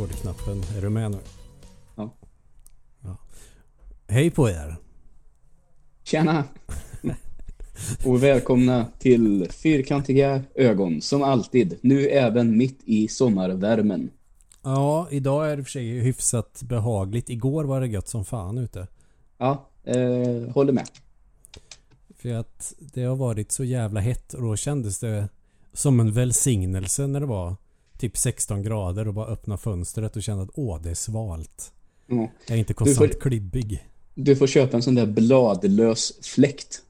rekordknappen. Är du med nu? Ja. ja. Hej på er! Tjena! Och välkomna till Fyrkantiga ögon, som alltid. Nu även mitt i sommarvärmen. Ja, idag är det för sig hyfsat behagligt. Igår var det gött som fan ute. Ja, eh, håller med. För att det har varit så jävla hett och då kändes det som en välsignelse när det var typ 16 grader och bara öppna fönstret och känna att åh, det är svalt. Mm. Jag är inte konstant får- klibbig. Du får köpa en sån där bladlös fläkt.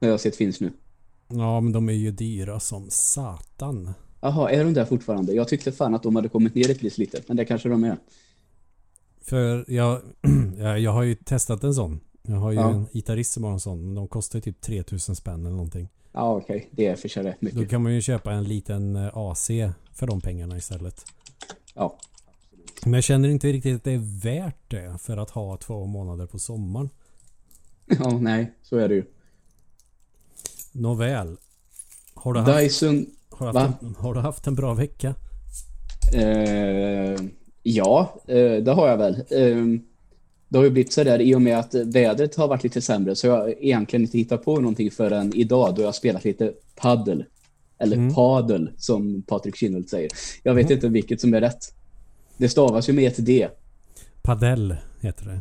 Har jag sett finns nu. Ja, men de är ju dyra som satan. Jaha, är de där fortfarande? Jag tyckte fan att de hade kommit ner i pris lite, men det kanske de är. För jag, jag, jag har ju testat en sån. Jag har ju Ja. en gitarrist som har en sån. Men de kostar ju typ 3000 spänn eller någonting. Ja, okej. Det är för sig rätt Då mycket. kan man ju köpa en liten eh, AC för de pengarna istället. Ja. Men jag känner inte riktigt att det är värt det för att ha två månader på sommaren. ja, nej, så är det ju. Nåväl. Har du haft, Dyson, har du haft, en, har du haft en bra vecka? Eh, ja, eh, det har jag väl. Eh, det har ju blivit så där i och med att vädret har varit lite sämre så jag har egentligen inte hittat på någonting förrän idag då jag har spelat lite paddel. Eller Mm. padel som Patrik Kinnult säger. Jag vet inte vilket som är rätt. Det stavas ju med ett D. Padel heter det.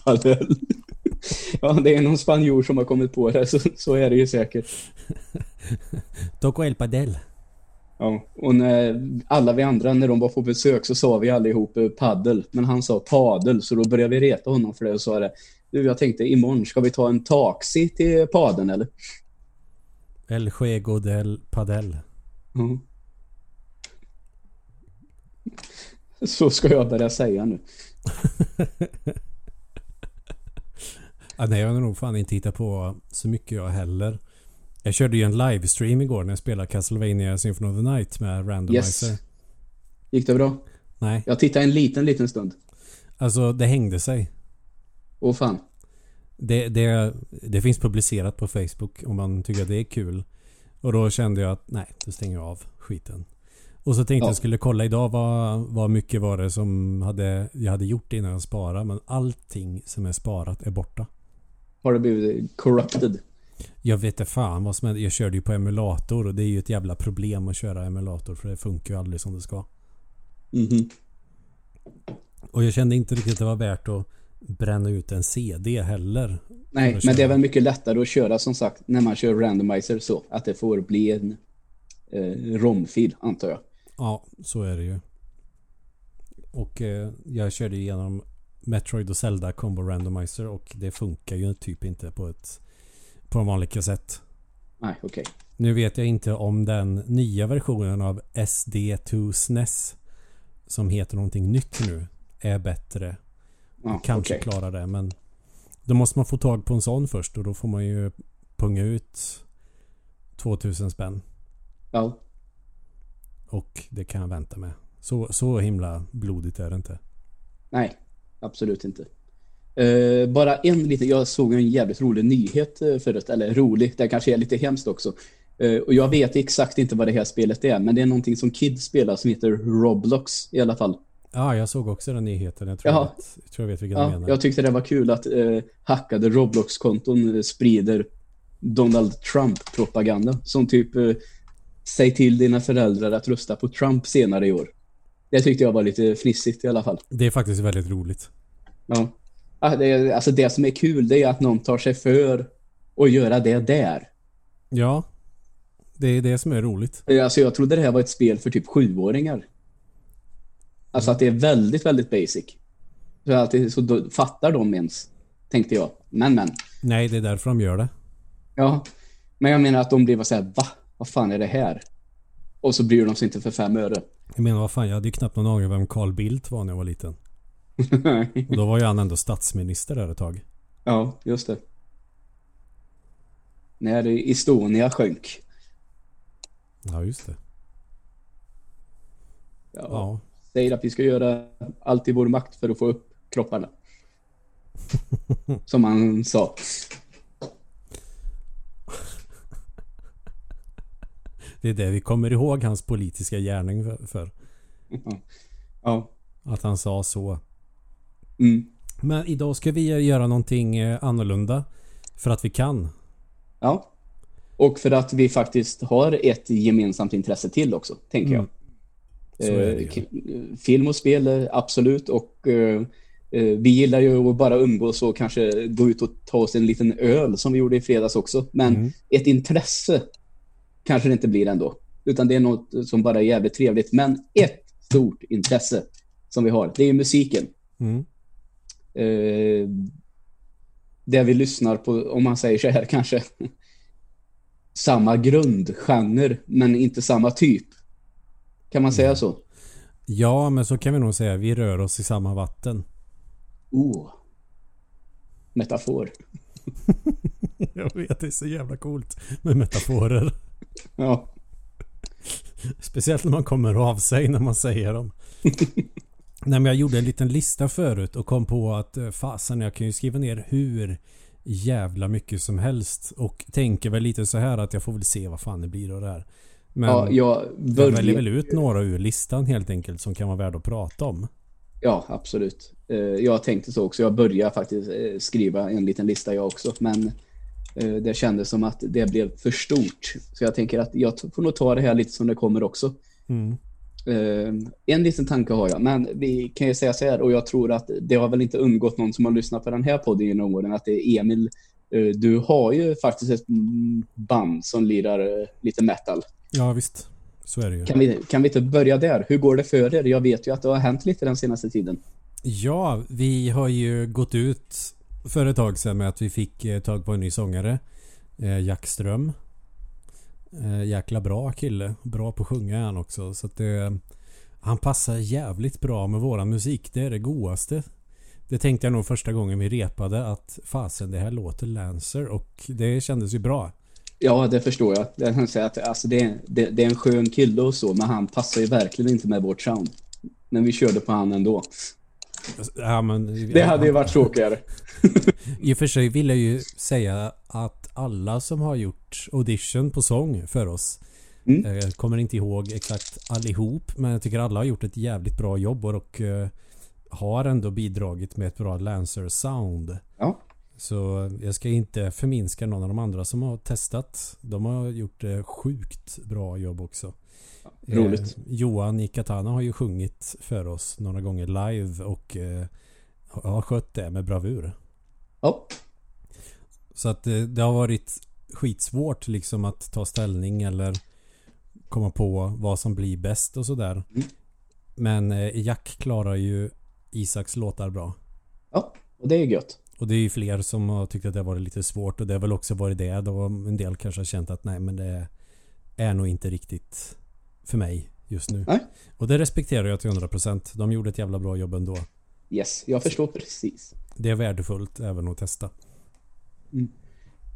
paddel. ja, det är någon spanjor som har kommit på det, så, så är det ju säkert. Toco el padel. Ja, och när alla vi andra, när de var på besök så sa vi allihop eh, paddel. Men han sa padel, så då började vi reta honom för det och sa det. Du, jag tänkte imorgon, ska vi ta en taxi till padeln eller? El juego del padel. Mm. Så ska jag börja säga nu. Ja, nej, jag har nog fan inte hittat på så mycket jag heller. Jag körde ju en livestream igår när jag spelade Castlevania Symphony of the Night med Randomizer. Yes. Gick det bra? Nej, Jag tittade en liten, liten stund. alltså det hängde sig. Åh fan. Det, det, det finns publicerat på Facebook om man tycker att det är kul. Och då kände jag att nej, då stänger jag av skiten. Och så tänkte Ja. jag skulle kolla idag vad, vad mycket var det som hade, jag hade gjort innan jag sparade. Men allting som är sparat är borta. Har det blivit corrupted? Jag vet inte fan vad som hände. Jag körde ju på emulator och det är ju ett jävla problem att köra emulator för det funkar ju aldrig som det ska. Mhm. Och jag kände inte riktigt att det var värt att bränna ut en CD heller. Nej, men det är väl mycket lättare att köra som sagt när man kör randomizer så. Att det får bli en eh, romfil antar jag. Ja, så är det ju. Och eh, jag körde igenom Metroid och Zelda Combo Randomizer och det funkar ju typ inte på ett på en vanlig kassett. Nej, okej. Nu vet jag inte om den nya versionen av SD2 SNES som heter någonting nytt nu är bättre. Ja, Kanske okej. klarar det men då måste man få tag på en sån först och då får man ju punga ut 2000 spänn. Ja, Och det kan jag vänta med. Så, så himla blodigt är det inte. nej, absolut inte. Eh, bara en liten, jag såg en jävligt rolig nyhet eh, förut, eller rolig, det kanske är lite hemskt också. Eh, och jag vet exakt inte vad det här spelet är, men det är någonting som Kid spelar som heter Roblox i alla fall. Ja, jag såg också den nyheten. Jag tror, Jaha. jag tror jag vet vilken du Ja, menar. jag tyckte det var kul att eh, hackade Roblox-konton sprider Donald Trump-propaganda. Som typ eh, säg till dina föräldrar att rösta på Trump senare i år. Det tyckte jag var lite fnissigt i alla fall. Det är faktiskt väldigt roligt. Ja. Det, alltså det som är kul det är att någon tar sig för att göra det där. Ja, det är det som är roligt. Alltså jag trodde det här var ett spel för typ sjuåringar. Alltså att det är väldigt, väldigt basic. Så att det, så fattar de ens, tänkte jag. Men men. Nej, det är därför de gör det. Ja, men jag menar att de blev så här, va? Vad fan är det här? Och så bryr de sig inte för fem öre. Jag menar, vad fan, jag hade ju knappt någon aning om vem Carl Bildt var när jag var liten. Och då var ju han ändå statsminister där ett tag. ja, just det. När Estonia sjönk. Ja, just det. Ja. Ja. Säger att vi ska göra allt i vår makt för att få upp kropparna. Som han sa. Det är det vi kommer ihåg hans politiska gärning för. för. Ja. Att han sa så. Mm. Men idag ska vi göra någonting eh, annorlunda. För att vi kan. Ja. Och för att vi faktiskt har ett gemensamt intresse till också, tänker jag. Mm. Ju. Eh, Film och spel, eh, absolut. Och eh, vi gillar ju att bara umgås och kanske gå ut och ta oss en liten öl som vi gjorde i fredags också. Men Mm. ett intresse kanske det inte blir ändå. Utan det är något som bara är jävligt trevligt. Men ett stort intresse som vi har, det är musiken. Mm. Eh, där vi lyssnar på, om man säger så här kanske, samma grundgenre, men inte samma typ. Kan man säga så? Ja, men så kan vi nog säga. Vi rör oss i samma vatten. Oh. Metafor. Jag vet, det är så jävla coolt med metaforer. Ja. Speciellt när man kommer av sig när man säger dem. Nej men jag gjorde en liten lista förut och kom på att eh, fasen jag kan ju skriva ner hur jävla mycket som helst. Och tänker väl lite så här att jag får väl se vad fan det blir av det här. Men ja, jag jag väljer väl ut några ur listan helt enkelt som kan vara värda att prata om. Ja, absolut. Eh, Jag tänkte så också. Jag började faktiskt eh, skriva en liten lista jag också. Men det kändes som att det blev för stort. Så jag tänker att jag får nog ta det här lite som det kommer också. Mm. Eh, En liten tanke har jag, men vi kan ju säga så här och jag tror att det har väl inte undgått någon som har lyssnat på den här podden genom åren att det är Emil. eh, Du har ju faktiskt ett band som lirar eh, lite metal. Ja visst. Så är det ju. Kan vi, kan vi inte börja där? Hur går det för er? Jag vet ju att det har hänt lite den senaste tiden. Ja, vi har ju gått ut för ett tag sedan med att vi fick tag på en ny sångare. Jack Ström. Eh, jäkla bra kille. Bra på att sjunga är han också. Så att det, han passar jävligt bra med våran musik. Det är det godaste. Det tänkte jag nog första gången vi repade att fasen det här låter Lancer och det kändes ju bra. Ja, det förstår jag. Jag kan säga att alltså, det, är- det, det är en skön kille och så, men han passar ju verkligen inte med vårt sound. Men vi körde på han ändå. Ja, men, Det hade ju varit tråkigare. I och för sig vill jag ju säga att alla som har gjort audition på sång för oss Mm. Jag kommer inte ihåg exakt allihop men jag tycker alla har gjort ett jävligt bra jobb och eh, har ändå bidragit med ett bra Lancer sound. Ja. Så jag ska inte förminska någon av de andra som har testat. De har gjort eh, sjukt bra jobb också. Roligt. Eh, Johan i Katana har ju sjungit för oss några gånger live och eh, har skött det med bravur. Ja. Så att det, det har varit skitsvårt liksom att ta ställning eller komma på vad som blir bäst och sådär. Mm. Men eh, Jack klarar ju Isaks låtar bra. ja, och det är gött. Och det är ju fler som har tyckt att det har varit lite svårt och det har väl också varit det. Då en del kanske har känt att nej men det är nog inte riktigt för mig just nu. Nej. Och det respekterar jag till 100%. De gjorde ett jävla bra jobb ändå. Yes, jag förstår precis. Det är värdefullt även att testa.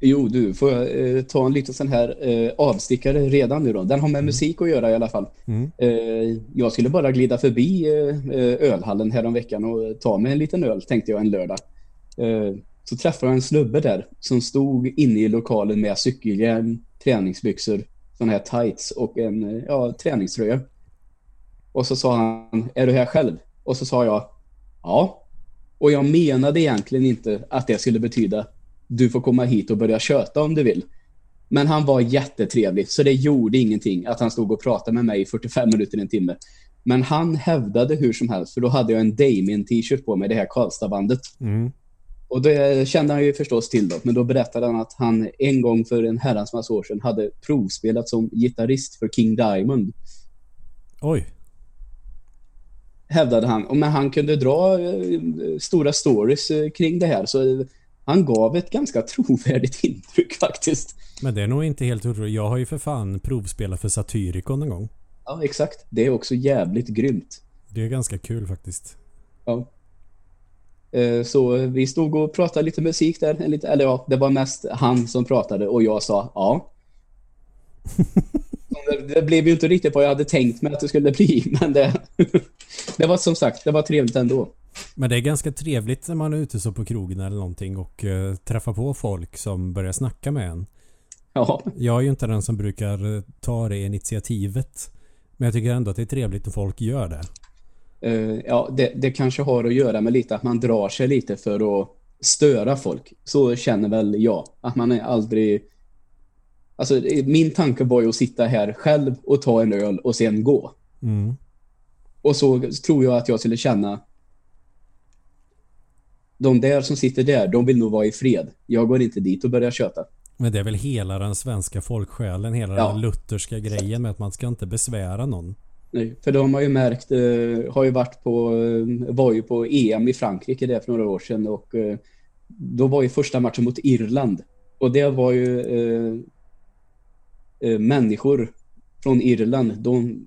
Jo, du, får jag eh, ta en liten sån här eh, avstickare redan nu då? Den har med musik att göra i alla fall. Mm. Eh, jag skulle bara glida förbi eh, eh, ölhallen häromveckan och ta mig en liten öl, tänkte jag en lördag. Eh, så träffade jag en snubbe där som stod inne i lokalen med cykelhjälm, träningsbyxor, såna här tights och en ja, träningströja. Och så sa han, är du här själv? Och så sa jag, ja. Och jag menade egentligen inte att det skulle betyda du får komma hit och börja köta om du vill. Men han var jättetrevlig, så det gjorde ingenting att han stod och pratade med mig i 45 minuter, en timme. Men han hävdade hur som helst, för då hade jag en Damien-t-shirt på mig, det här Karlstadbandet. Mm. Och det kände han ju förstås till då, men då berättade han att han en gång för en herrans massa år sedan hade provspelat som gitarrist för King Diamond. Oj. Hävdade han. Och Men han kunde dra eh, stora stories eh, kring det här, så eh, han gav ett ganska trovärdigt intryck faktiskt. Men det är nog inte helt otroligt. Jag har ju för fan provspelat för Satyricon en gång. Ja, exakt. Det är också jävligt grymt. Det är ganska kul faktiskt. Ja. Eh, Så vi stod och pratade lite musik där. lite- Eller ja, det var mest han som pratade och jag sa ja. Det- Det blev ju inte riktigt vad jag hade tänkt mig att det skulle bli, men det, det var som sagt, det var trevligt ändå. Men det är ganska trevligt när man är ute så på krogen eller någonting och uh, träffar på folk som börjar snacka med en. Ja, Jag är ju inte den som brukar eh, ta det initiativet. Men jag tycker ändå att det är trevligt när folk gör det. Uh, ja, det, det kanske har att göra med lite att man drar sig lite för att störa folk. Så känner väl jag. Att man är aldrig... Alltså, min tanke var ju att sitta här själv och ta en öl och sen gå. Mm. Och så tror jag att jag skulle känna de där som sitter där, de vill nog vara i fred. Jag går inte dit och börjar köta. Men det är väl hela den svenska folksjälen, hela ja. den lutherska grejen med att man ska inte besvära någon. Nej, för de har ju märkt, eh, har ju varit på, eh, var ju på EM i Frankrike där för några år sedan och eh, då var ju första matchen mot Irland. Och det var ju eh, eh, människor från Irland, de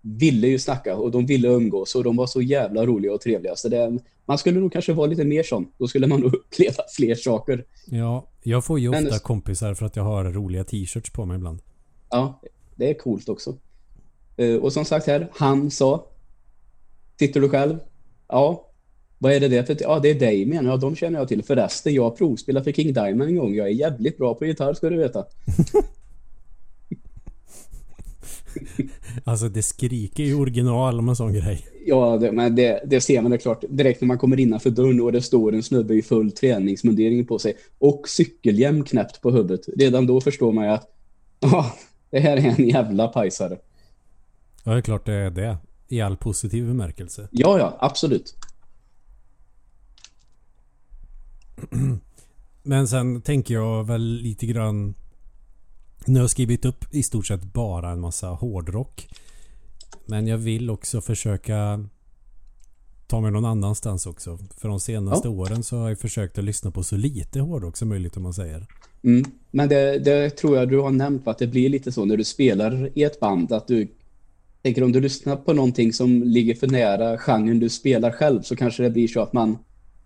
ville ju snacka och de ville umgås och de var så jävla roliga och trevliga. Så det, man skulle nog kanske vara lite mer sån. Då skulle man nog uppleva fler saker. Ja, jag får ju ofta Men, kompisar för att jag har roliga t-shirts på mig ibland. Ja, det är coolt också. Eh, och som sagt här, han sa Sitter du själv? Ja. Vad är det det för? Ja, det är menar jag. De känner jag till. Förresten, jag provspelade för King Diamond en gång. Jag är jävligt bra på gitarr ska du veta. alltså det skriker ju original om en sån grej. Ja, det, men det, det ser man det klart. Direkt när man kommer innanför dörren och det står en snubbe i full träningsmundering på sig och cykelhjälm knäppt på huvudet. Redan då förstår man ju att ja, det här är en jävla pajsare. Ja, det är klart det är det. I all positiv bemärkelse. Ja, ja, absolut. Men sen tänker jag väl lite grann nu har jag skrivit upp i stort sett bara en massa hårdrock. Men jag vill också försöka ta mig någon annanstans också. För de senaste ja. åren så har jag försökt att lyssna på så lite hårdrock som möjligt om man säger. Mm. Men det, det, tror jag du har nämnt att det blir lite så när du spelar i ett band att du tänker om du lyssnar på någonting som ligger för nära genren du spelar själv så kanske det blir så att man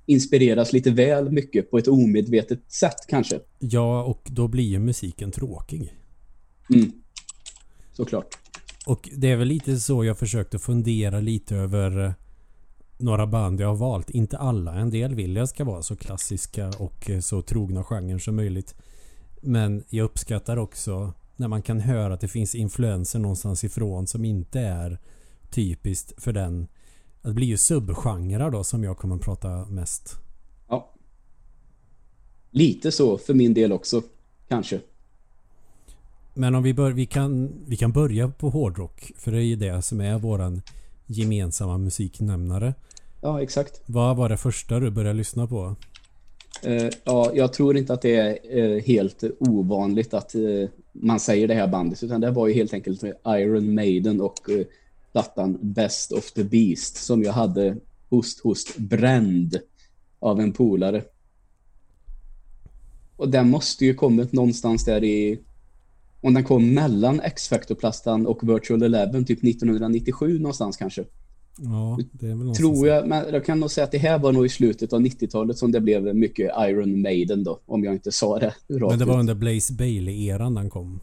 inspireras lite väl mycket på ett omedvetet sätt kanske. Ja, och då blir ju musiken tråkig. Mm. Såklart. Och det är väl lite så jag försökte fundera lite över eh, några band jag har valt. Inte alla. En del vill jag ska vara så klassiska och eh, så trogna genren som möjligt. Men jag uppskattar också när man kan höra att det finns influenser någonstans ifrån som inte är typiskt för den det blir ju subgenrer då som jag kommer att prata mest. Ja. Lite så för min del också. Kanske. Men om vi, bör, vi, kan, vi kan börja på hårdrock. För det är ju det som är våran gemensamma musiknämnare. Ja, exakt. Vad var det första du började lyssna på? Uh, ja, jag tror inte att det är uh, helt ovanligt att uh, man säger det här bandet. Utan det var ju helt enkelt Iron Maiden och eh, plattan Best of the Beast som jag hade host host bränd av en polare. Och den måste ju kommit någonstans där i om den kom mellan X-Factor-plattan och Virtual Eleven typ 1997 någonstans kanske. Ja, det är väl. Tror jag, men jag kan nog säga att det här var nog i slutet av 90-talet som det blev mycket Iron Maiden då, om jag inte sa det Men det var under Blaze Bailey-eran den kom?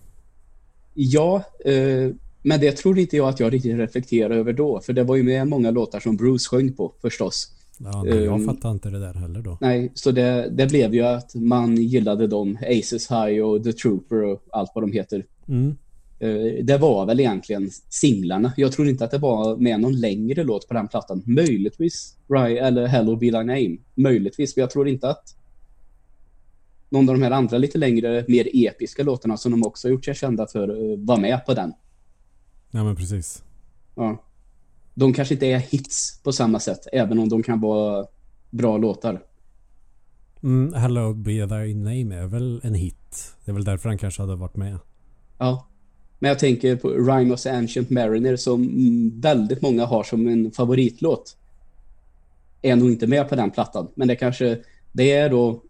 Ja, eh, men det tror inte jag att jag riktigt reflekterar över då. För det var ju med många låtar som Bruce sjöng på förstås. Ja, nej, jag um, fattar inte det där heller då. Nej, så det, det blev ju att man gillade dem. Aces High och The Trooper och allt vad de heter. Mm. Uh, det var väl egentligen singlarna. Jag tror inte att det var med någon längre låt på den plattan. Möjligtvis Rye eller Hello Be Thy Name. Möjligtvis, men jag tror inte att någon av de här andra lite längre, mer episka låtarna som de också gjort sig kända för uh, var med på den. Ja men precis. Ja. De kanske inte är hits på samma sätt, även om de kan vara bra låtar. Mm, Hello Be Thy Name är väl en hit. Det är väl därför han kanske hade varit med. Ja. Men jag tänker på Rhinos Ancient Mariner som väldigt många har som en favoritlåt. Är nog inte med på den plattan. Men det kanske, det är då,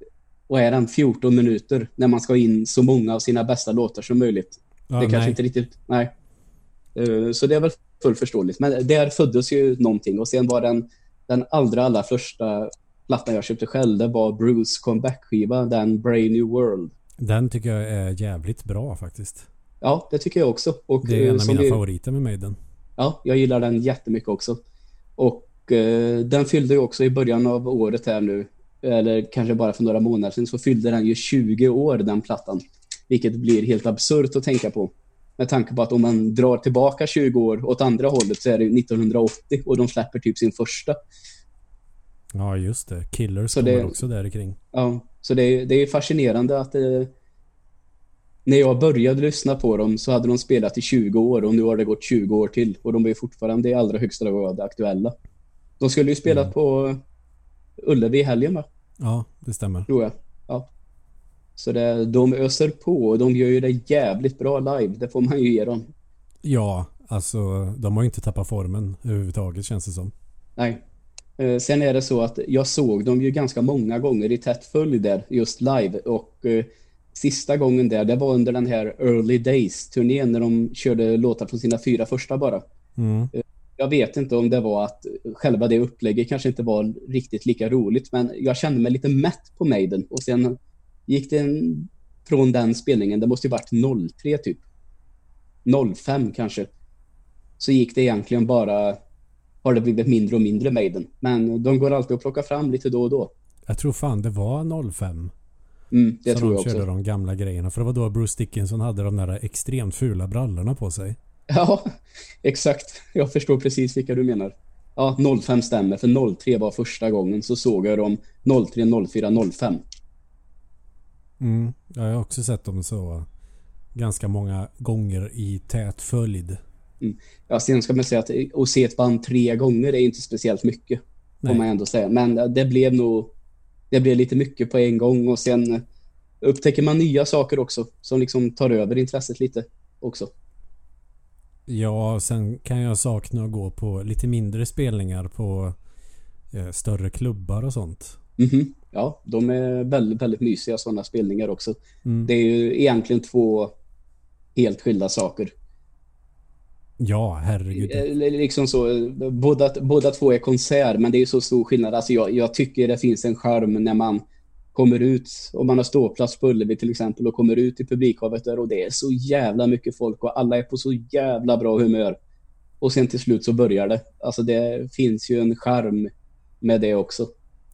och är den 14 minuter när man ska in så många av sina bästa låtar som möjligt. Ja, det kanske nej. inte riktigt, nej. Eh, så det är väl fullt förståeligt. Men där föddes ju någonting och sen var den, den allra, allra första plattan jag köpte själv, det var Bruce comeback-skiva, den Brave New World. Den tycker jag är jävligt bra faktiskt. Ja, det tycker jag också. Och, det är en av mina vi, favoriter med Maiden. Ja, jag gillar den jättemycket också. Och eh, den fyllde ju också i början av året här nu, eller kanske bara för några månader sedan, så fyllde den ju 20 år, den plattan. Vilket blir helt absurt att tänka på. Med tanke på att om man drar tillbaka 20 år åt andra hållet så är det 1980 och de släpper typ sin första. Ja, just det. Killers kommer det, också där kring. Ja, så det är, det är fascinerande att det, eh, när jag började lyssna på dem så hade de spelat i 20 år och nu har det gått 20 år till och de är fortfarande i allra högsta grad aktuella. De skulle ju spela mm. på Ullevi i helgen va? Ja, det stämmer. Tror jag. Ja. Så det, de öser på och de gör ju det jävligt bra live. Det får man ju ge dem. Ja, alltså de har ju inte tappat formen överhuvudtaget känns det som. Nej. Eh, sen är det så att jag såg dem ju ganska många gånger i tätt följd där just live och eh, sista gången där det var under den här Early Days-turnén när de körde låtar från sina fyra första bara. Mm. Eh, jag vet inte om det var att själva det upplägget kanske inte var riktigt lika roligt men jag kände mig lite mätt på Maiden och sen gick det en, från den spelningen, det måste ju varit 03 typ 05 kanske så gick det egentligen bara har det blivit mindre och mindre Maiden men de går alltid att plocka fram lite då och då. Jag tror fan det var 05 Mm, det tror de jag också. körde de gamla grejerna. För det var då Bruce Dickinson hade de där extremt fula brallorna på sig. Ja, exakt. Jag förstår precis vilka du menar. Ja, 05 stämmer. För 03 var första gången så såg jag dem 03, 04, 05. Mm, jag har också sett dem så ganska många gånger i tät följd. Mm. Ja, sen ska man säga att att se ett band tre gånger är inte speciellt mycket. Får man ändå säga. Men det blev nog det blev lite mycket på en gång och sen upptäcker man nya saker också som liksom tar över intresset lite också. Ja, sen kan jag sakna att gå på lite mindre spelningar på eh, större klubbar och sånt. Mm -hmm. Ja, de är väldigt, väldigt mysiga sådana spelningar också. Mm. Det är ju egentligen två helt skilda saker. Ja, herregud. Eh, liksom så, båda, båda två är konsert, men det är ju så stor skillnad. Alltså jag, jag tycker det finns en charm när man kommer ut, om man har ståplats på Ullevi till exempel och kommer ut i publikhavet där och det är så jävla mycket folk och alla är på så jävla bra humör. Och sen till slut så börjar det. Alltså det finns ju en charm med det också.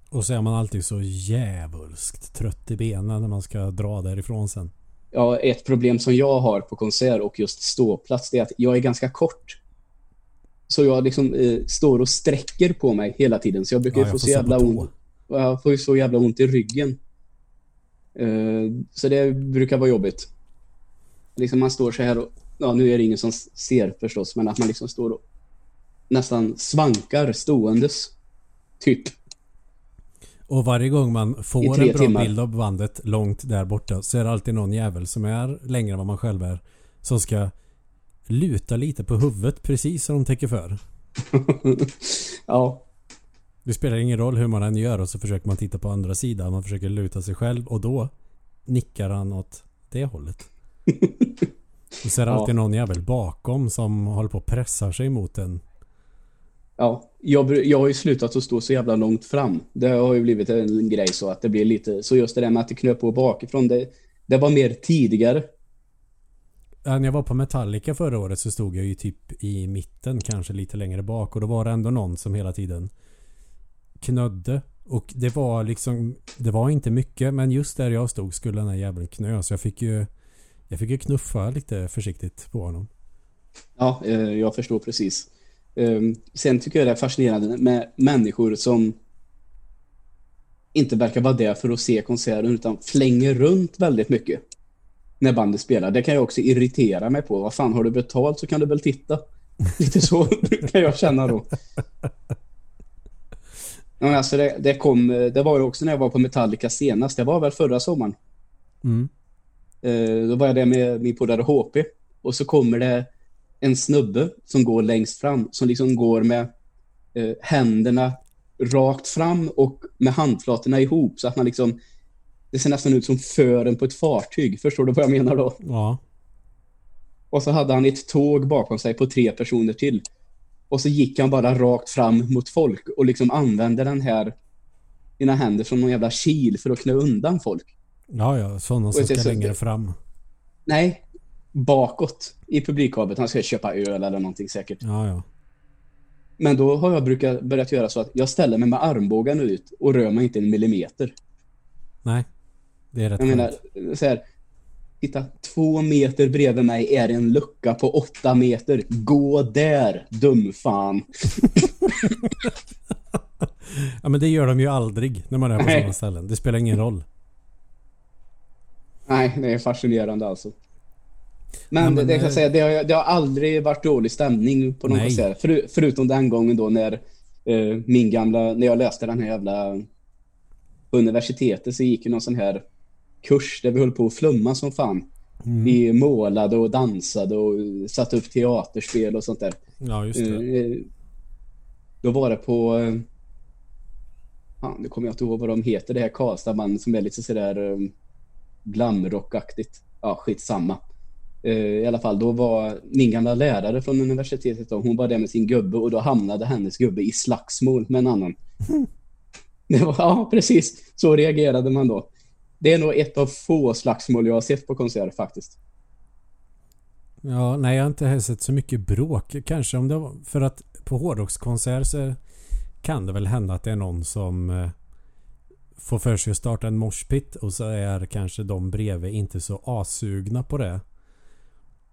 Och så är man alltid så jävulskt trött i benen när man ska dra därifrån sen. Ja, ett problem som jag har på konsert och just ståplats det är att jag är ganska kort. Så jag liksom eh, står och sträcker på mig hela tiden. Så jag brukar ja, jag få så jävla ont. Jag får så jävla ont i ryggen. Eh, så det brukar vara jobbigt. Liksom man står så här och... Ja, nu är det ingen som ser förstås, men att man liksom står och nästan svankar ståendes. Typ. Och varje gång man får en bra timmar. bild av bandet långt där borta så är det alltid någon jävel som är längre än vad man själv är. Som ska luta lite på huvudet precis som de täcker för. ja. Det spelar ingen roll hur man än gör och så försöker man titta på andra sidan. Man försöker luta sig själv och då nickar han åt det hållet. och så är det alltid ja. någon jävel bakom som håller på och pressar sig mot en Ja, jag, jag har ju slutat att stå så jävla långt fram. Det har ju blivit en grej så att det blir lite... Så just det där med att det knöp på bakifrån, det, det var mer tidigare. Ja, när jag var på Metallica förra året så stod jag ju typ i mitten, kanske lite längre bak. Och då var det ändå någon som hela tiden knödde. Och det var liksom... Det var inte mycket, men just där jag stod skulle den här jäveln knö. Så jag fick ju... Jag fick ju knuffa lite försiktigt på honom. Ja, eh, jag förstår precis. Um, sen tycker jag det är fascinerande med människor som inte verkar vara där för att se konserten utan flänger runt väldigt mycket när bandet spelar. Det kan jag också irritera mig på. Vad fan, har du betalt så kan du väl titta. Lite så kan jag känna då. Men alltså det, det, kom, det var ju också när jag var på Metallica senast. Det var väl förra sommaren. Mm. Uh, då var jag där med min polare HP. Och så kommer det en snubbe som går längst fram, som liksom går med eh, händerna rakt fram och med handflatorna ihop så att man liksom det ser nästan ut som fören på ett fartyg. Förstår du vad jag menar då? Ja. Och så hade han ett tåg bakom sig på tre personer till. Och så gick han bara rakt fram mot folk och liksom använde den här dina händer som någon jävla kil för att knö undan folk. Ja, ja. Sådana som ska längre fram. Nej, bakåt i publikhavet. Han ska köpa öl eller någonting säkert. Ja, ja. Men då har jag brukat börjat göra så att jag ställer mig med armbågen ut och rör mig inte en millimeter. Nej, det är rätt Jag menar, så här, Titta, två meter bredvid mig är en lucka på åtta meter. Gå där, dumfan. ja men det gör de ju aldrig när man är på Nej. sådana ställen. Det spelar ingen roll. Nej, det är fascinerande alltså. Men, Ja, men, det, det kan jag eh, säga, det har, det har aldrig varit dålig stämning på någon Nej. konsert. För, förutom den gången då när eh, min gamla, när jag läste den här jävla på universitetet så gick ju någon sån här kurs där vi höll på att flumma som fan. Mm. Vi målade och dansade och satte upp teaterspel och sånt där. Ja just det. Eh, Då var det på... eh, Fan, nu kommer jag inte ihåg vad de heter, det här Karlstadbandet som är lite sådär um, glamrockaktigt. Ja, skitsamma. Eh, I alla fall, då var min gamla lärare från universitetet, då, hon var där med sin gubbe och då hamnade hennes gubbe i slagsmål med en annan. Var, ja, precis. Så reagerade man då. Det är nog ett av få slagsmål jag har sett på konserter faktiskt. Ja, nej jag har inte sett så mycket bråk. Kanske om det var för att på hårdrockskonsert så kan det väl hända att det är någon som eh, får för sig att starta en moshpit och så är kanske de bredvid inte så assugna på det.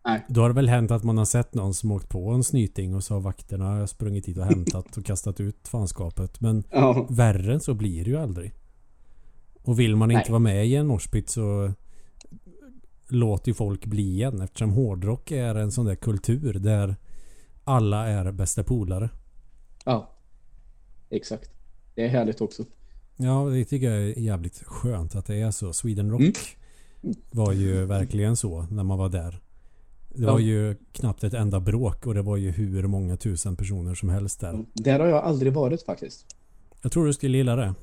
Nej. Då har det väl hänt att man har sett någon som åkt på en snyting och så har vakterna sprungit hit och hämtat och kastat ut fanskapet. Men Ja, värre än så blir det ju aldrig. Och vill man inte Nej. vara med i en moshpit så låter ju folk bli en eftersom hårdrock är en sån där kultur där alla är bästa polare. ja. Exakt. Det är härligt också. Ja, det tycker jag är jävligt skönt att det är så. Sweden Rock Mm. var ju verkligen så när man var där. Det var ju knappt ett enda bråk och det var ju hur många tusen personer som helst där. Där har jag aldrig varit faktiskt. Jag tror du skulle gilla det.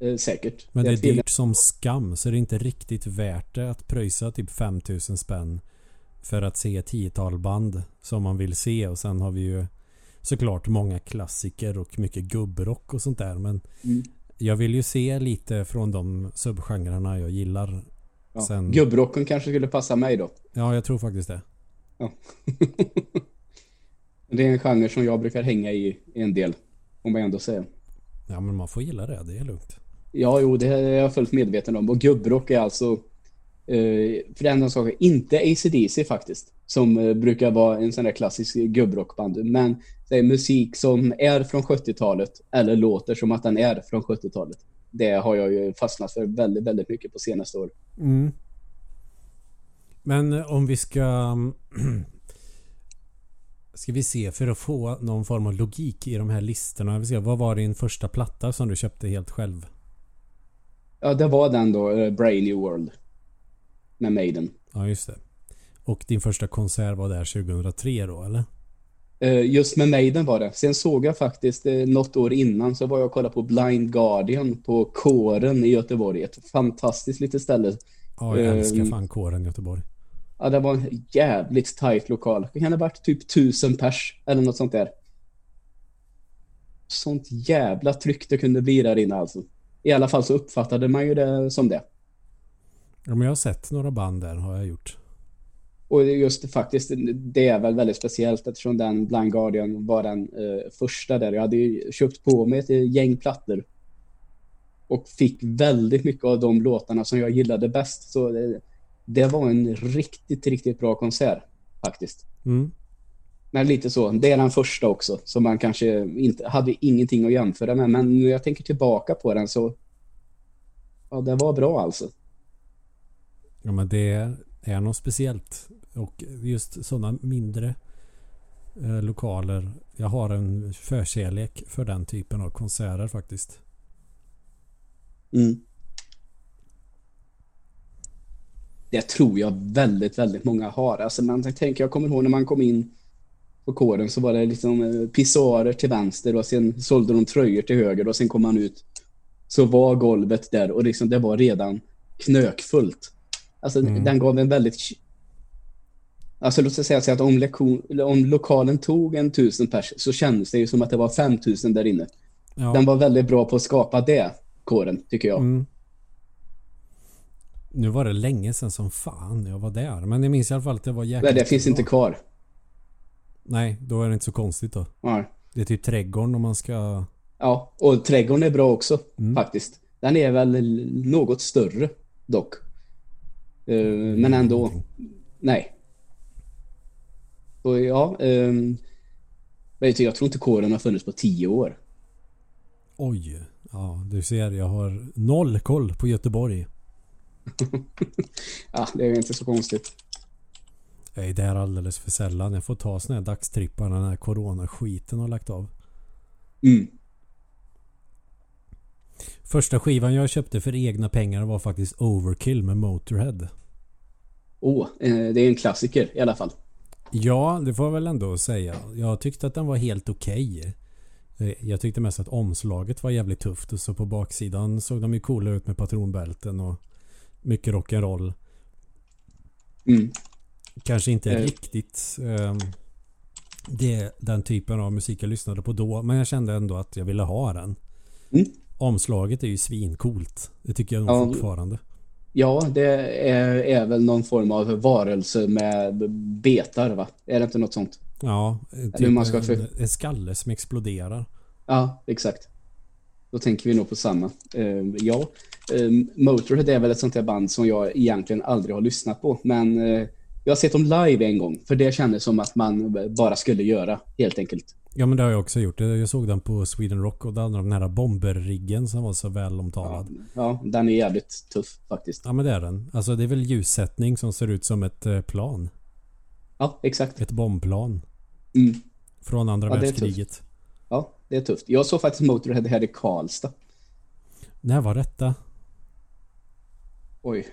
Eh, säkert. Men det är Jag dyrt som skam så det är inte riktigt värt det att pröjsa typ 5000 spänn för att se tiotal band som man vill se och sen har vi ju såklart många klassiker och mycket gubbrock och sånt där men Mm. jag vill ju se lite från de subgenrerna jag gillar. Ja. Sen- Gubbrocken kanske skulle passa mig då. Ja, jag tror faktiskt det. Ja. det är en genre som jag brukar hänga i en del. Om jag ändå säger. Ja, men man får gilla det. Det är lugnt. Ja, jo, det är jag fullt medveten om. Och gubbrock är alltså, eh, för det enda saker, inte ACDC faktiskt. Som eh, brukar vara en sån där klassisk gubbrockband. Men det är musik som är från 70-talet eller låter som att den är från 70-talet. Det har jag ju fastnat för väldigt, väldigt mycket på senaste år. Mm. Men eh, om vi ska... Ska vi se för att få någon form av logik i de här listorna. Vill se, vad var din första platta som du köpte helt själv? Ja, det var den då, eh, Brain New World. Med Maiden. Ja, just det. Och din första konsert var där 2003 då, eller? Eh, Just med Maiden var det. Sen såg jag faktiskt eh, något år innan så var jag och kollade på Blind Guardian på Kåren i Göteborg. Ett fantastiskt litet ställe. Ja, jag Ehm. älskar fan kåren i Göteborg. Ja, det var en jävligt tight lokal. Det kan ha varit typ tusen pers eller något sånt där. Sånt jävla tryck det kunde bli där inne alltså. I alla fall så uppfattade man ju det som det. Ja, men jag har sett några band där, har jag gjort. Och just faktiskt, det är väl väldigt speciellt eftersom den Blind Guardian var den eh, första där. Jag hade ju köpt på mig ett gäng plattor. Och fick väldigt mycket av de låtarna som jag gillade bäst. Så det, det var en riktigt, riktigt bra konsert faktiskt. Mm. Men lite så, det är den första också. Som man kanske inte hade ingenting att jämföra med. Men när jag tänker tillbaka på den så... Ja, det var bra alltså. Ja, men det är något speciellt. Och just sådana mindre eh, lokaler. Jag har en förkärlek för den typen av konserter faktiskt. Mm. Det tror jag väldigt, väldigt många har. Alltså man tänker, jag kommer ihåg när man kom in på kåren så var det liksom eh, pissoarer till vänster och sen sålde de tröjor till höger och sen kom man ut. Så var golvet där och liksom det var redan knökfullt. Alltså Mm. den gav en väldigt... Alltså låt oss säga att om, lektion, om lokalen tog en tusen pers så kändes det ju som att det var 5000 där inne. Ja. Den var väldigt bra på att skapa det, kåren, tycker jag. Mm. Nu var det länge sedan som fan jag var där. Men jag minns i alla fall att det var jäkligt Men det finns bra. inte kvar. Nej, då är det inte så konstigt då. Ja. Det är typ trädgården om man ska... ja, och trädgården är bra också Mm. faktiskt. Den är väl något större dock. Eh, men ändå, nej. Så ja, vet du, jag tror inte kåren har funnits på tio år. Oj. Ja, du ser. Jag har noll koll på Göteborg. ja, det är inte så konstigt. Jag är där alldeles för sällan. Jag får ta såna här dagstrippar när den här coronaskiten har lagt av. Mm. Första skivan jag köpte för egna pengar var faktiskt Overkill med Motorhead. Åh, oh, det är en klassiker i alla fall. Ja, det får jag väl ändå säga. Jag tyckte att den var helt okej. Okay. Eh, jag tyckte mest att omslaget var jävligt tufft och så på baksidan såg de ju coola ut med patronbälten och mycket rock'n'roll. Mm. Kanske inte mm. riktigt eh, det, den typen av musik jag lyssnade på då. Men jag kände ändå att jag ville ha den. Mm. Omslaget är ju svincoolt. Det tycker jag nog ja, fortfarande. Ja, det är, är väl någon form av varelse med betar va? Är det inte något sånt? Ja, typ man ska en, en skalle som exploderar. Ja, exakt. Då tänker vi nog på samma. Uh, ja, uh, Motorhead är väl ett sånt här band som jag egentligen aldrig har lyssnat på. Men uh, jag har sett dem live en gång. För det kändes som att man bara skulle göra, helt enkelt. Ja men det har jag också gjort. Jag såg den på Sweden Rock och den, den här bomberriggen som var så väl omtalad. Ja, ja, den är jävligt tuff faktiskt. Ja men det är den. Alltså det är väl ljussättning som ser ut som ett eh, plan. Ja, exakt. Ett bombplan. Mm. Från andra ja, världskriget. Ja, det är tufft. Jag såg faktiskt Motorhead här i Karlstad. När var detta? Oj.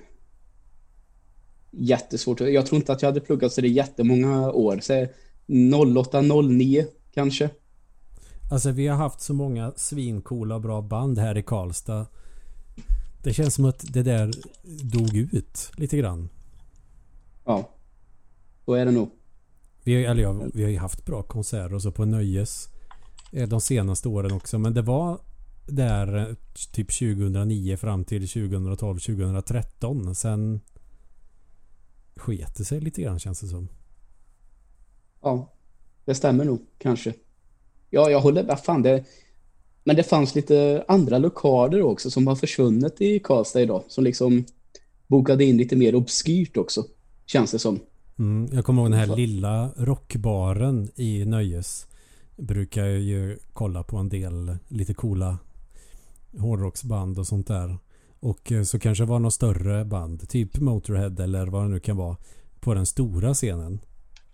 Jättesvårt. Jag tror inte att jag hade pluggat så det jättemånga år. Så 08, 09 kanske. Alltså vi har haft så många svincoola och bra band här i Karlstad. Det känns som att det där dog ut lite grann. Ja. Så är det nog. Vi har, eller ja, vi har ju haft bra konserter och så på Nöjes eh, de senaste åren också. Men det var där eh, typ 2009 fram till 2012, 2013. Sen sket det sig lite grann känns det som. Ja, det stämmer nog kanske. Ja, jag håller med. Fan, det, men det fanns lite andra lokaler också som har försvunnit i Karlstad idag. Som liksom bokade in lite mer obskyrt också. Känns det som. Mm, jag kommer ihåg den här lilla rockbaren i Nöjes. Brukar ju kolla på en del lite coola hårdrocksband och sånt där. Och eh, så kanske var något större band. Typ Motorhead eller vad det nu kan vara. På den stora scenen.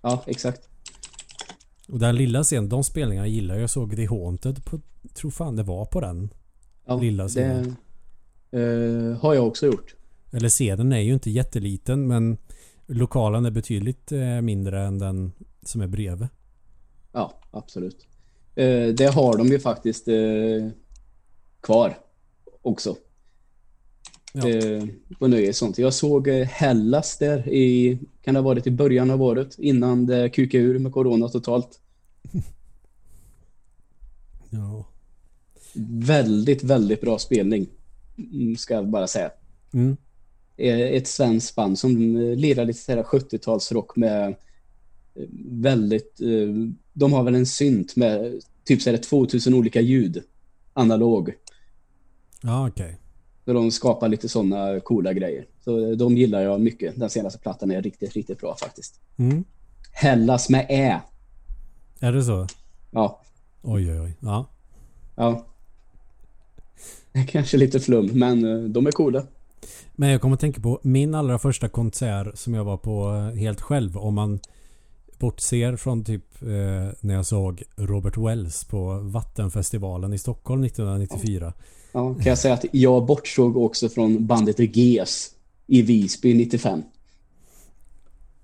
Ja, exakt. Och den lilla scenen, de spelningarna gillar jag. Jag såg The Haunted på, tror fan det var på den. Ja, lilla scenen. Det uh, har jag också gjort. Eller scenen är ju inte jätteliten men lokalen är betydligt uh, mindre än den som är bredvid. Ja, absolut. Uh, det har de ju faktiskt kvar också. Ja. på nöje sånt. Jag såg Hellas där i, kan det ha varit i början av året innan det kukade ur med corona totalt. ja. Väldigt, väldigt bra spelning. Mm, ska jag bara säga. Mm. Ett svenskt band som lirar lite 70-talsrock med eh, väldigt... Eh, de har väl en synt med typ så är det 2000 olika ljud. Analog. Ja, okej. Okay. Så de skapar lite sådana coola grejer. Så de gillar jag mycket. Den senaste plattan är riktigt, riktigt bra faktiskt. Mm. Hellas med Ä. Är det så? Ja. Oj, oj, oj. Ja. Ja. Kanske lite flum, men eh, de är coola. Men jag kommer att tänka på min allra första konsert som jag var på eh, helt själv. Om man bortser från typ eh, när jag såg Robert Wells på Vattenfestivalen i Stockholm 1994. Ja, kan jag säga att jag bortsåg också från bandet GES i Visby 95.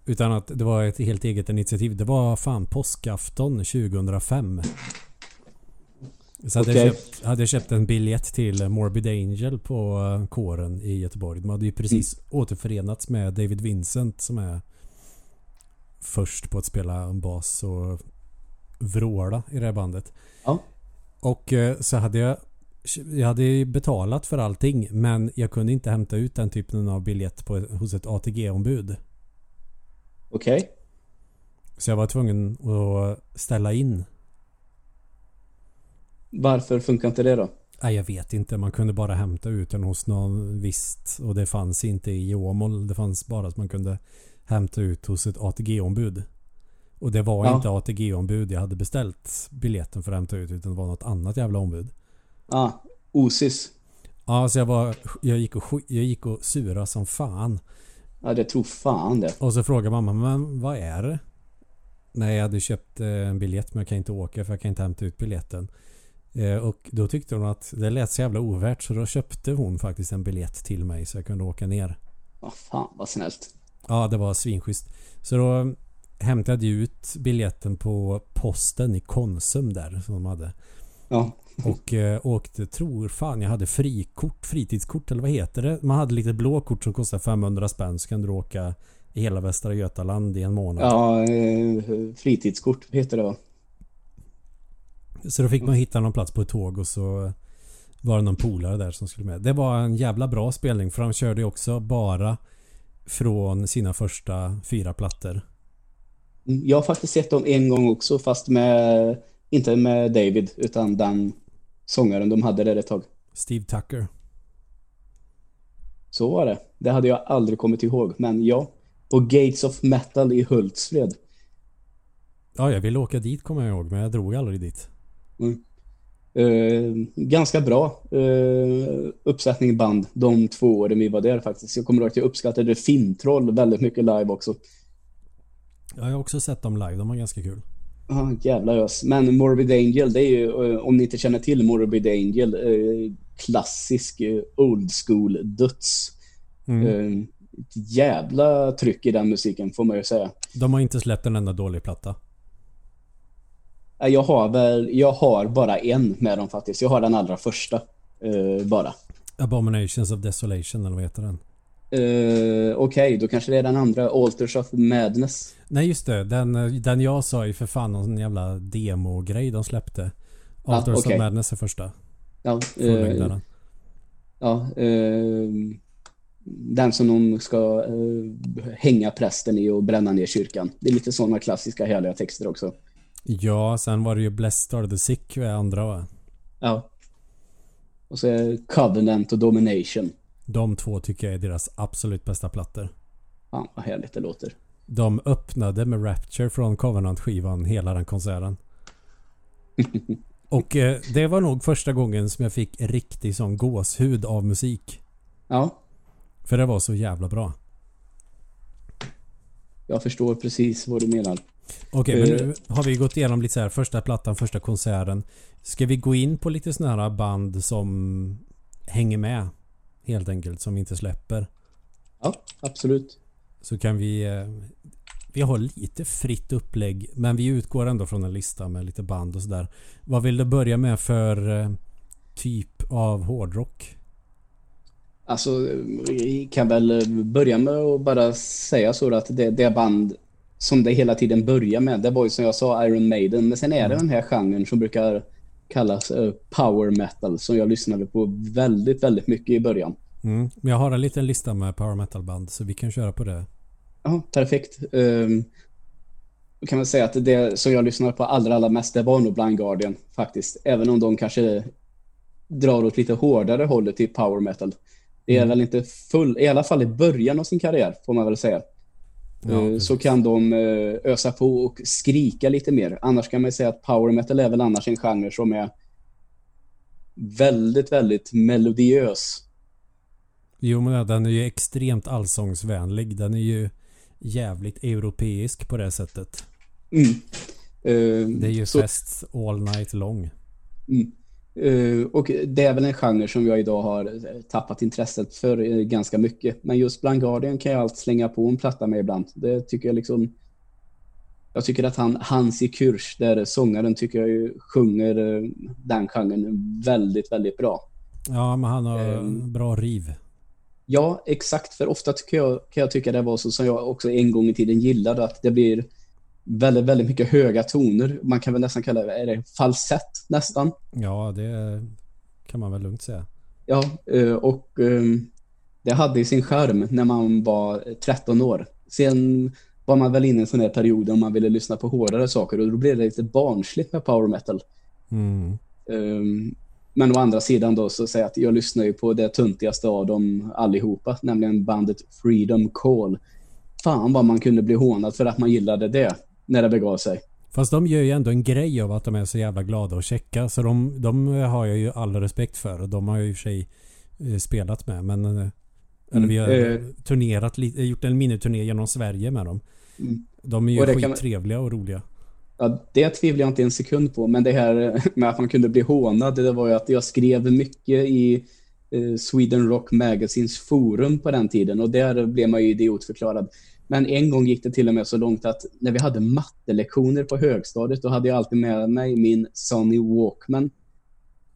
Utan att det var ett helt eget initiativ. Det var fan påskafton 2005. Så hade, okay. jag köpt, hade jag köpt en biljett till Morbid Angel på eh, kåren i Göteborg. De hade ju precis mm. återförenats med David Vincent som är först på att spela bas och vråla i det här bandet. Ja. Och eh, så hade jag jag hade betalat för allting men jag kunde inte hämta ut den typen av biljett på, hos ett ATG-ombud. Okej. Okay. Så jag var tvungen att ställa in. Varför funkar inte det då? Nej, jag vet inte. Man kunde bara hämta ut den hos någon visst. Och det fanns inte i Åmål. Det fanns bara att man kunde hämta ut hos ett ATG-ombud. Och det var Ja. inte ATG-ombud jag hade beställt biljetten för att hämta ut. Utan det var något annat jävla ombud. Ah, Osis. Ja, så jag var... Jag gick och, jag gick och sura som fan. Ja, det tror fan det. Och så frågade mamma, men vad är det? Nej, jag hade köpt eh, en biljett men jag kan inte åka för jag kan inte hämta ut biljetten. Eh, Och då tyckte hon att det lät så jävla ovärt så då köpte hon faktiskt en biljett till mig så jag kunde åka ner. Ja, fan vad snällt. Ja, det var svinschysst. Så då hämtade jag ut biljetten på posten i Konsum där som de hade. Ja. Och eh, åkte, tror fan jag hade frikort, fritidskort eller vad heter det? Man hade lite blåkort som kostar 500 spänn så kunde du åka i hela Västra Götaland i en månad. Ja, eh, fritidskort heter det va? Så då fick man hitta någon plats på ett tåg och så var det någon polare där som skulle med. Det var en jävla bra spelning för han körde ju också bara från sina första fyra plattor. Mm, Jag har faktiskt sett dem en gång också fast med, inte med David utan den sångaren de hade där ett tag. Steve Tucker. Så var det. Det hade jag aldrig kommit ihåg. Men ja, på Gates of Metal i Hultsfred. Ja, jag ville åka dit kommer jag ihåg men jag drog aldrig dit. Eh, ganska bra eh, uppsättning band de två åren vi var där faktiskt. Jag kommer ihåg att jag uppskattade Fintroll väldigt mycket live också. Ja, jag har också sett dem live. De var ganska kul. Ah, jävla ös. Men Morbid Angel, det är ju, eh, om ni inte känner till Morbid Angel, eh, klassisk eh, old school döds. Mm. Jävla tryck i den musiken får man ju säga. De har inte släppt en enda dålig platta. Eh, Jag har väl, jag har bara en med dem faktiskt. Jag har den allra första eh, bara. Abominations of Desolation eller vad heter den? Eh, Okej, då kanske det är den andra, Alters of Madness. Nej just det, den, den jag sa ju för fan någon jävla demo-grej de släppte. Alters okej. of Madness är första. Ja, eh, Fullängdaren. ja eh, den som de ska eh, hänga prästen i och bränna ner kyrkan. Det är lite sådana klassiska härliga texter också. Ja, sen var det ju Blessed Are the Sick med andra va? Ja. Och så är Covenant och Domination. De två tycker jag är deras absolut bästa plattor. Fan vad härligt det låter. De öppnade med Rapture från Covenant-skivan hela den konserten. Och eh, det var nog första gången som jag fick riktig sån gåshud av musik. Ja, För det var så jävla bra. jag förstår precis vad du menar. Okej, men Eh. nu har vi gått igenom lite så här första plattan, första konserten. Ska vi gå in på lite sådana här band som hänger med? Helt enkelt, som inte släpper. Ja, absolut. Så kan vi... eh, Vi har lite fritt upplägg, men vi utgår ändå från en lista med lite band och sådär. Vad vill du börja med för eh, typ av hårdrock? Alltså, vi kan väl börja med att bara säga så att det, det band som det hela tiden börjar med, det var ju som jag sa Iron Maiden, men sen är det den här genren som brukar kallas eh, power metal som jag lyssnade på väldigt, väldigt mycket i början. Mm. Men jag har en liten lista med power metal band, så vi kan köra på det. Ja, perfekt. Um, kan man säga att det som jag lyssnade på allra, allra mest, det var nog Blind Guardian faktiskt. Även om de kanske drar åt lite hårdare hållet i power metal. Det är Mm. väl inte full, i alla fall i början av sin karriär får man väl säga. Ja, Eh, så kan de eh, ösa på och skrika lite mer. Annars kan man säga att power metal är väl annars en genre som är väldigt, väldigt melodiös. Jo men den är ju extremt allsångsvänlig. Den är ju jävligt europeisk på det sättet. Mm. Eh, Det är ju så- fest all night long. Mm. Eh, och det är väl en genre som jag idag har eh, tappat intresset för eh, ganska mycket. Men just Blind Guardian kan jag allt slänga på en platta med ibland. Det tycker jag liksom... Jag tycker att han, Hansi Kürsch, där sångaren, tycker jag ju sjunger den genren väldigt, väldigt bra. Ja men han har Ehm. bra riv. Ja, exakt. För ofta tycker jag, kan jag tycka det var så som jag också en gång i tiden gillade, att det blir väldigt, väldigt mycket höga toner. Man kan väl nästan kalla det, är det falsett nästan? Ja det kan man väl lugnt säga. Ja, eh, och eh, det hade sin skärm när man var 13 år. Sen var man väl inne i en sån här period om man ville lyssna på hårdare saker och då blev det lite barnsligt med power metal. Mm. Eh, Men å andra sidan då så säger jag att jag lyssnar ju på det tuntigaste av dem allihopa, nämligen bandet Freedom Call. Fan vad man kunde bli hånad för att man gillade det när det begav sig. Fast de gör ju ändå en grej av att de är så jävla glada och checka. Så de, de har jag ju all respekt för. De har jag i och för sig eh, spelat med. Men eh, eller vi har Mm, eh. turnerat lite, gjort en miniturné genom Sverige med dem. Mm. De är ju Och det kan- skittrevliga och roliga. Ja, det tvivlar jag inte en sekund på, men det här med att man kunde bli hånad, det var ju att jag skrev mycket i Sweden Rock Magazines forum på den tiden och där blev man ju idiotförklarad. Men en gång gick det till och med så långt att när vi hade mattelektioner på högstadiet, då hade jag alltid med mig min Sony Walkman.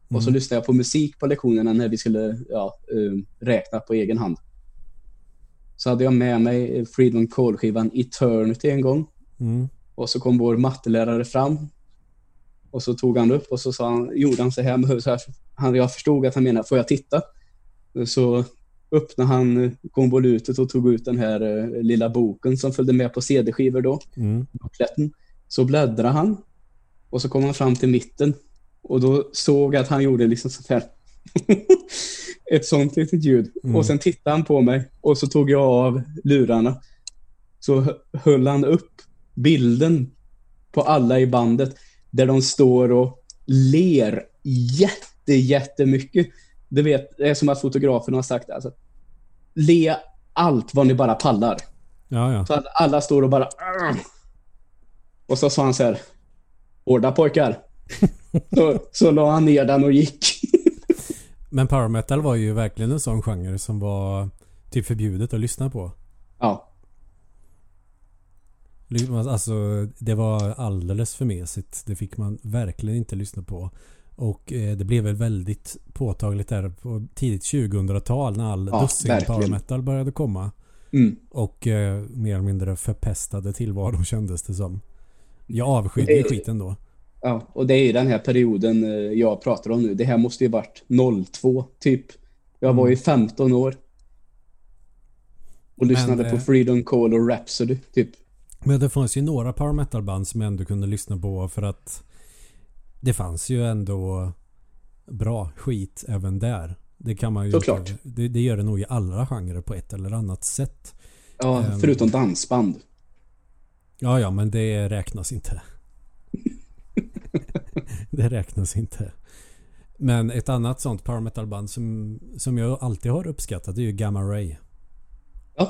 Och så Mm. lyssnade jag på musik på lektionerna när vi skulle ja, eh, räkna på egen hand. Så hade jag med mig Freedom Call-skivan Eternity en gång. Mm. Och så kom vår mattelärare fram. Och så tog han upp och så sa han, gjorde han så här med huvudet. Så här, han, jag förstod att han menade, får jag titta? Så öppnade han eh, konvolutet och tog ut den här eh, lilla boken som följde med på CD-skivor då. Mm. Så bläddrade han. Och så kom han fram till mitten. Och då såg jag att han gjorde liksom sånt här. Ett sånt litet ljud. Mm. Och sen tittade han på mig. Och så tog jag av lurarna. Så hö- höll han upp bilden på alla i bandet. Där de står och ler jätte, jättemycket. Du vet, det är som att fotografen har sagt alltså, le allt vad ni bara pallar. Ja, ja. Så att alla står och bara... Och så sa han så här. Hårda pojkar. så, så la han ner den och gick. Men power metal var ju verkligen en sån genre som var typ förbjudet att lyssna på. ja. Alltså det var alldeles för mesigt. Det fick man verkligen inte lyssna på. Och eh, det blev väl väldigt påtagligt där på tidigt 2000-tal när all Ja, dussin verkligen. power metal började komma. Mm. Och eh, mer eller mindre förpestade tillvaron kändes det som. Jag avskydde ju Det- skiten då. ja. Och det är ju den här perioden eh, jag pratar om nu. Det här måste ju varit 02 typ. Jag var ju 15 år. Och lyssnade eh, på Freedom Call och Rhapsody typ. Men det fanns ju några power metal band som jag ändå kunde lyssna på för att det fanns ju ändå bra skit även där. Det kan man ju Såklart. Det, det gör det nog i alla genrer på ett eller annat sätt. Ja, Ehm. förutom dansband. Ja, ja, men det räknas inte. det räknas inte. Men ett annat sånt power metal band som, som jag alltid har uppskattat är ju Gamma Ray. Ja.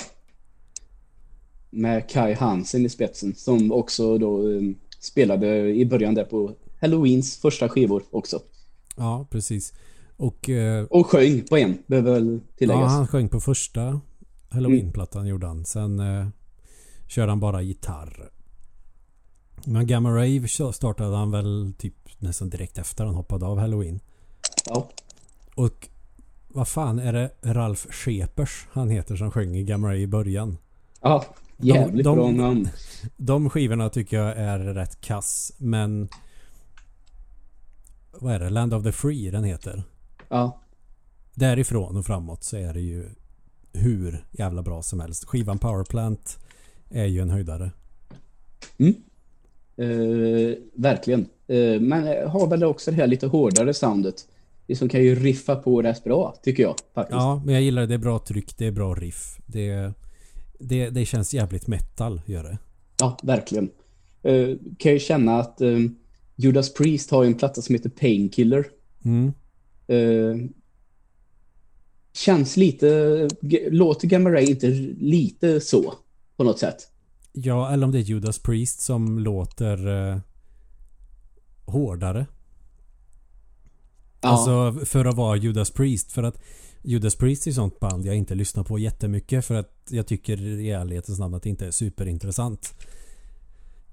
Med Kai Hansen i spetsen som också då eh, spelade i början där på Halloweens första skivor också. Ja, precis. Och eh, Och sjöng på en, behöver väl ja, tilläggas. han sjöng på första Halloween-plattan gjorde han. Sen eh, körde han bara gitarr. Men Gamma Ray startade han väl typ nästan direkt efter han hoppade av Halloween. Ja. Och vad fan är det Ralf Schepers han heter som sjöng i Gamma Ray i början? ja, jävligt de- bra namn. De skivorna tycker jag är rätt kass men vad är det? Land of the Free den heter. Ja, Därifrån och framåt så är det ju hur jävla bra som helst. Skivan Powerplant är ju en höjdare. eh, verkligen. Eh, men har väl också det här lite hårdare soundet. Det som kan ju riffa på rätt bra, tycker jag faktiskt. Ja, men jag gillar det. Det är bra tryck, det är bra riff. Det, det, det känns jävligt metal, gör det. Ja, verkligen. Eh, kan ju känna att eh, Judas Priest har ju en platta som heter Painkiller. Mm. Eh, känns lite, låter Gamma Ray inte lite så på något sätt? Ja, eller om det är Judas Priest som låter eh, hårdare. Ja, Alltså för att vara Judas Priest. För att Judas Priest är sånt band jag inte lyssnar på jättemycket för att jag tycker i ärlighetens namn att det inte är superintressant.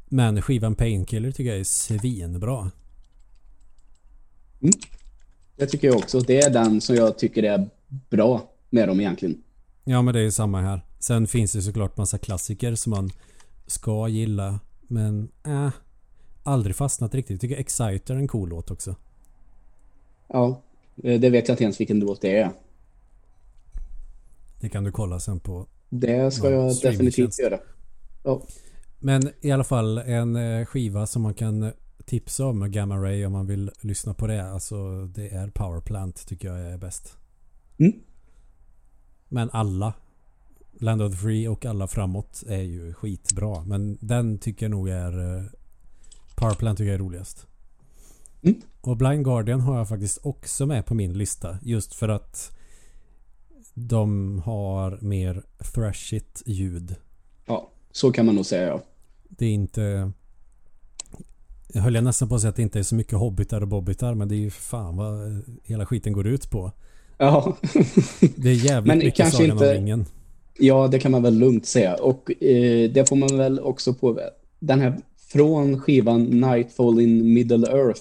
Men skivan Painkiller tycker jag är svinbra. det tycker jag också. Det är den som jag tycker är bra med dem egentligen. Ja men det är samma här. Sen finns det såklart massa klassiker som man ska gilla. Men äh, aldrig fastnat riktigt. Jag tycker Exciter är en cool låt också. Ja, eh, det vet jag inte ens vilken låt det är. Det kan du kolla sen på. Det ska Ja, jag definitivt göra. Ja, Men i alla fall en eh, skiva som man kan tipsa om Gamma Ray om man vill lyssna på det. Alltså det är Powerplant tycker jag är bäst. Mm. Men alla Land of the Free och alla framåt är ju skitbra. Men den tycker jag nog är eh, Powerplant tycker jag är roligast. Mm. Och Blind Guardian har jag faktiskt också med på min lista. Just för att de har mer thrashigt ljud. Så kan man nog säga ja. Det är inte... Jag höll jag nästan på att säga att det inte är så mycket hobbitar och bobbitar men det är ju fan vad hela skiten går ut på. Ja. Det är jävligt Men mycket kanske Sagan inte- om ringen. Ja, det kan man väl lugnt säga. Och eh, det får man väl också på. Den här från skivan Nightfall in Middle Earth.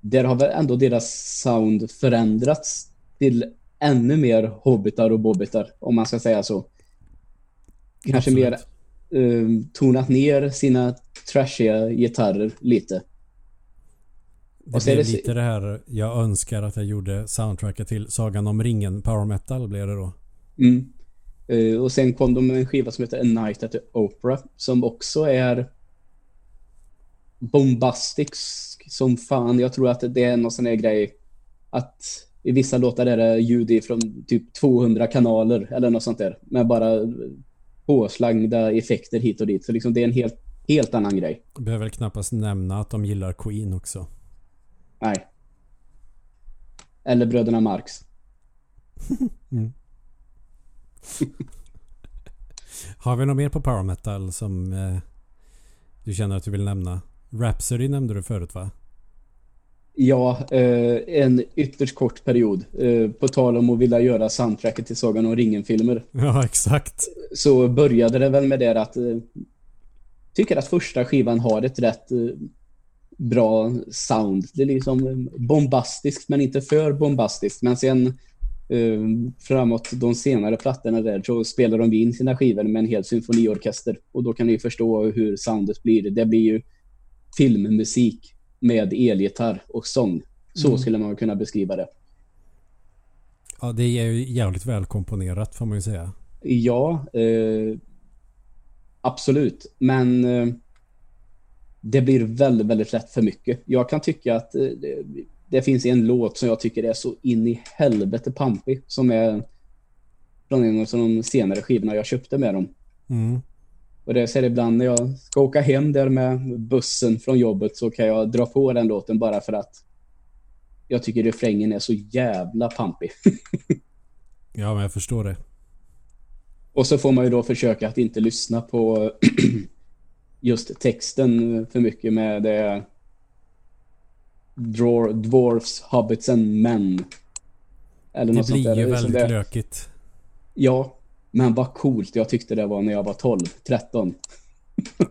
Där har väl ändå deras sound förändrats till ännu mer hobbitar och bobbitar, om man ska säga så. Kanske Absolut. mer eh, tonat ner sina trashiga gitarrer lite. Det Och så är blev det- lite det här jag önskar att jag gjorde soundtracket till Sagan om ringen. Power metal blev det då. Mm. Eh, och sen kom de med en skiva som heter A Night at the Opera som också är bombastisk som fan. Jag tror att det är någon sån här grej att i vissa låtar är det ljud ifrån typ 200 kanaler eller något sånt där med bara påslagda effekter hit och dit. Så liksom det är en helt, helt annan grej. Behöver väl knappast nämna att de gillar Queen också. Nej. Eller Bröderna Marx. Har vi något mer på power metal som eh, du känner att du vill nämna? Rhapsody nämnde du förut va? Ja, eh, en ytterst kort period. Eh, på tal om att vilja göra soundtracket till Sagan om ringen-filmer. Ja, exakt. Så började det väl med det att eh, tycker att första skivan har ett rätt eh, bra sound. Det är liksom eh, bombastiskt men inte för bombastiskt. Men sen eh, framåt de senare plattorna där så spelar de in sina skivor med en hel symfoniorkester. Och då kan ni förstå hur soundet blir. Det blir ju filmmusik med elgitarr och sång. Så Mm. skulle man kunna beskriva det. Ja, det är ju jävligt välkomponerat får man ju säga. Ja, eh, absolut. Men eh, det blir väldigt, väldigt lätt för mycket. Jag kan tycka att eh, det, finns en låt som jag tycker är så in i helvete pampig. Som är från en av de senare skivorna jag köpte med dem. Mm. Och det här ibland när jag ska åka hem där med bussen från jobbet så kan jag dra på den låten bara för att jag tycker refrängen är så jävla pampig. Ja, men jag förstår det. Och så får man ju då försöka att inte lyssna på just texten för mycket med det Dwar- Dwarfs, Hobbits and Men. Eller Det något sånt blir där. ju väldigt det- lökigt. Ja, men vad coolt jag tyckte det var när jag var 12, 13.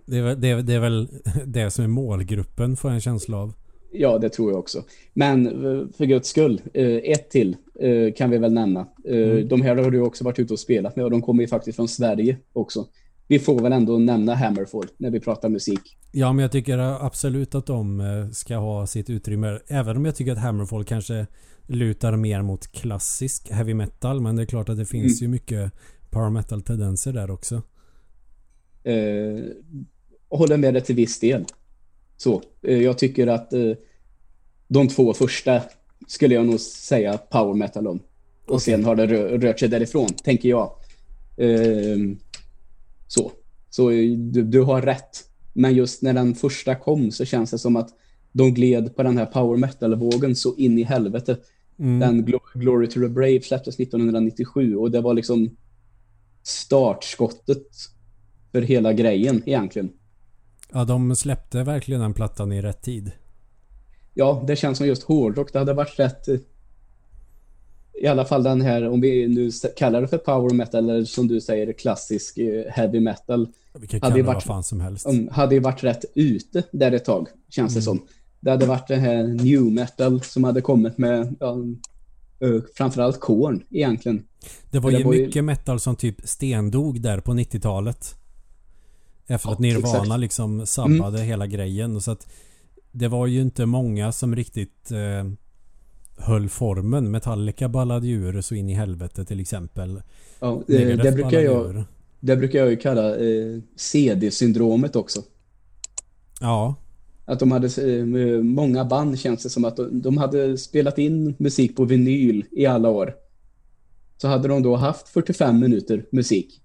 Det är, väl- det, är, det är väl det som är målgruppen får jag en känsla av. Ja, det tror jag också. Men eh, för guds skull, eh, ett till eh, kan vi väl nämna. Mm. De här har du också varit ute och spelat med och de kommer ju faktiskt från Sverige också. Vi får väl ändå nämna Hammerfall när vi pratar musik. Ja, men jag tycker absolut att de ska ha sitt utrymme. Även om jag tycker att Hammerfall kanske lutar mer mot klassisk heavy metal. Men det är klart att det finns ju mycket power metal tendenser där också. Eh, håller med det till viss del. Så, eh, jag tycker att eh, de två första skulle jag nog säga power metal om. Och Okej. sen har det rö- rört sig därifrån, tänker jag. Eh, så, så eh, du, du har rätt. Men just när den första kom så känns det som att de gled på den här power metal-vågen så in i helvete. Mm. Den Glo- Glory to the Brave släpptes 1997 och det var liksom startskottet för hela grejen egentligen. Ja, de släppte verkligen den plattan i rätt tid. Ja, det känns som just hårdrock. Det hade varit rätt... eh, I alla fall den här, om vi nu kallar det för power metal eller som du säger klassisk eh, heavy metal. Vi kan Hade det det vad varit- fan som helst. Hade ju varit rätt ute där ett tag, känns det som. Det hade varit det här new metal som hade kommit med ja, framförallt Korn egentligen. Det var det ju var ju- mycket metal som typ stendog där på 90-talet. Efter Ja, att Nirvana exakt. Mm. liksom sabbade hela grejen. Och Så att det var ju inte många som riktigt eh, höll formen. Metallica ballade ju ur så in i helvete till exempel. Ja, eh, det, brukar jag, det brukar jag ju kalla eh, CD-syndromet också. Ja. Att de hade eh, många band känns det som att de, de hade spelat in musik på vinyl i alla år. Så hade de då haft 45 minuter musik.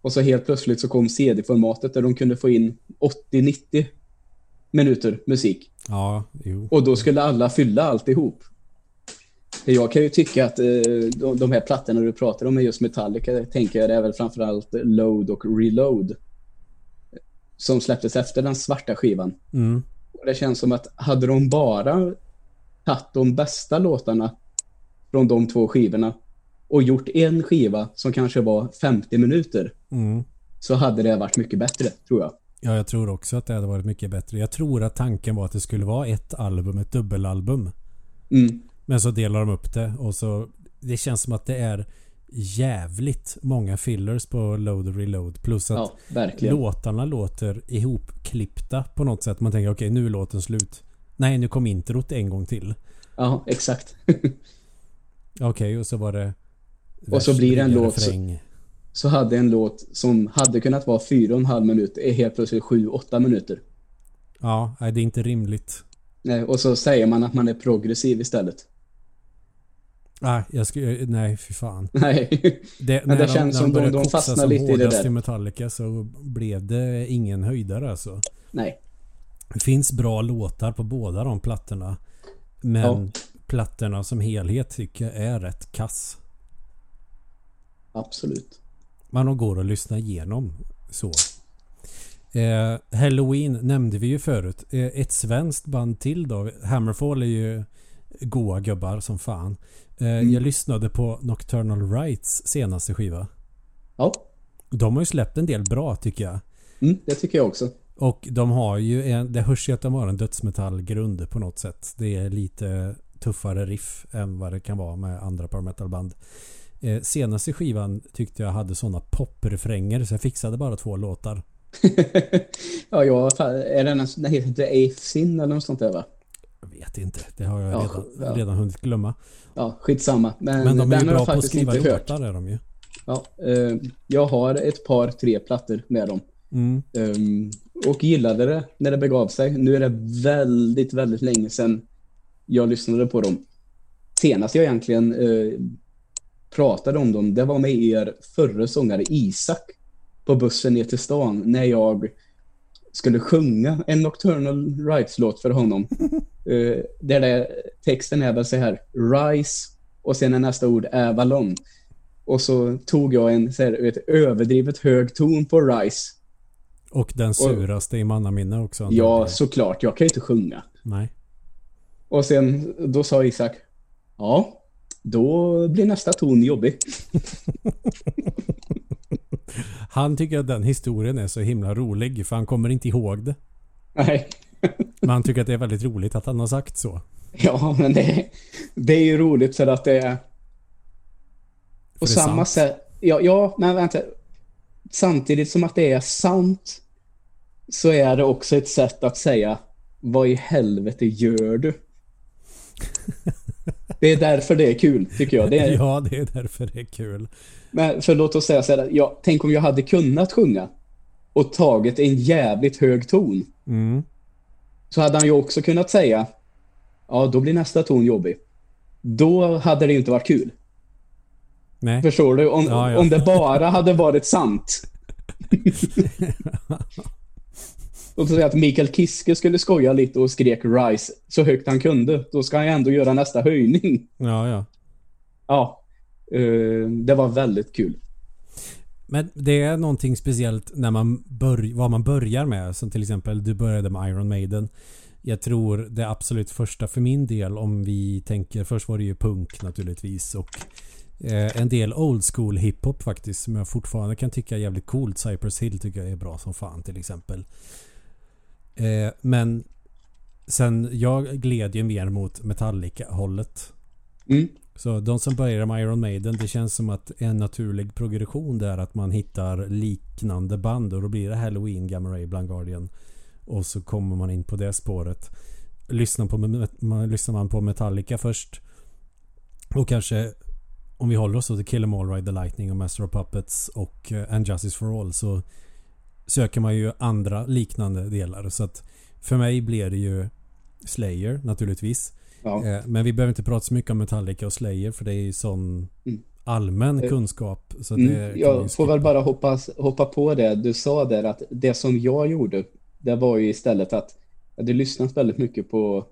Och så helt plötsligt så kom CD-formatet där de kunde få in 80-90 minuter musik. Ja, jo. Och då skulle alla fylla alltihop. Jag kan ju tycka att eh, de, de här plattorna du pratar om är just Metallica, tänker jag, det är väl framförallt Load och Reload. Som släpptes efter den svarta skivan. Mm. Och det känns som att hade de bara tagit de bästa låtarna från de två skivorna och gjort en skiva som kanske var 50 minuter Mm. så hade det varit mycket bättre, tror jag. Ja, jag tror också att det hade varit mycket bättre. Jag tror att tanken var att det skulle vara ett album, ett dubbelalbum. Mm. Men så delar de upp det och så... Det känns som att det är jävligt många fillers på Load och Reload. Plus att Ja, låtarna låter ihopklippta på något sätt. Man tänker okej, nu är låten slut. Nej, nu kom introt en gång till. Ja, exakt. Okej, och så var det... Och så blir det en låt så- så hade en låt som hade kunnat vara fyra och en halv minut är helt plötsligt sju, åtta minuter. Ja, nej, det är inte rimligt. Nej, och så säger man att man är progressiv istället. Nej, jag skulle... Nej, fy fan. Nej. Det, Men det när känns som de- de fastnar lite i det där. i Metallica så blev det ingen höjdare alltså. Nej. Det finns bra låtar på båda de plattorna. Men Ja. plattorna som helhet tycker jag är rätt kass. Absolut. Man går att lyssna igenom så. Eh, Halloween nämnde vi ju förut. Eh, ett svenskt band till då. Hammerfall är ju goa gubbar som fan. Eh, Mm. Jag lyssnade på Nocturnal Rights senaste skiva. Ja, De har ju släppt en del bra tycker jag. mm, det tycker jag också. Och de har ju en, det hörs ju att de har en dödsmetallgrund på något sätt. Det är lite tuffare riff än vad det kan vara med andra power metal-band. Eh, senaste skivan tyckte jag hade sådana poprefränger så jag fixade bara två låtar. ja, jag, är den, den heter Eighth Sin eller något sånt där va? Jag vet inte. Det har jag Ja, redan, ja. redan hunnit glömma. Ja, skitsamma. Men, Men de är ju bra på att skriva låtar är de ju. Ja, eh, jag har ett par, tre plattor med dem. Mm. Ehm, och gillade det när det begav sig. Nu är det väldigt, väldigt länge sedan jag lyssnade på dem. Senast jag egentligen eh, pratade om dem, det var med er förre sångare Isak på bussen ner till stan när jag skulle sjunga en Nocturnal Rights-låt för honom. Eh, där det, texten är väl så här, Rise och sen är nästa ord Avalon. Och så tog jag en så här, ett överdrivet hög ton på Rise Och den suraste i mannaminne också. Ja, antagligen. såklart. Jag kan ju inte sjunga. Nej. Och sen, då sa Isak, ja, då blir nästa ton jobbig. Han tycker att den historien är så himla rolig för han kommer inte ihåg det. Nej. Men han tycker att det är väldigt roligt att han har sagt så. Ja, men det, det är ju roligt för att det är... På det är samma sant. sätt... Ja, ja, men vänta. Samtidigt som att det är sant så är det också ett sätt att säga vad i helvete gör du? Det är därför det är kul, tycker jag. Det är, Ja, det är därför det är kul. Men för låt oss säga så här, ja, tänk om jag hade kunnat sjunga och tagit en jävligt hög ton. Mm. Så hade han ju också kunnat säga, ja då blir nästa ton jobbig. Då hade det ju inte varit kul. Nej. Förstår du? Om, Ja, ja. om det bara hade varit sant. Låt oss säga att Mikael Kiske skulle skoja lite och skrek Rise så högt han kunde. Då ska han ju ändå göra nästa höjning. Ja, ja. Ja, det var väldigt kul. Men det är någonting speciellt när man bör, vad man börjar med. Som till exempel du började med Iron Maiden. Jag tror det absolut första för min del om vi tänker först var det ju punk naturligtvis och eh, en del old school hiphop faktiskt som jag fortfarande kan tycka är jävligt coolt. Cypress Hill tycker jag är bra som fan till exempel. Eh, men sen jag gled ju mer mot Metallica-hållet. Mm. Så de som börjar med Iron Maiden, det känns som att en naturlig progression där att man hittar liknande band och då blir det Halloween, Gamma Ray, Blind Guardian. Och så kommer man in på det spåret. Lyssnar, på, man, lyssnar man på Metallica först och kanske om vi håller oss till Kill 'Em All, Ride the Lightning och Master of Puppets och eh, And Justice for All så söker man ju andra liknande delar. Så att för mig blir det ju Slayer naturligtvis. Ja. Eh, Men vi behöver inte prata så mycket om Metallica och Slayer för det är ju sån Mm. allmän Eh, kunskap. Så det Mm, jag får väl bara hoppa, hoppa på det du sa där att det som jag gjorde det var ju istället att jag hade lyssnat väldigt mycket på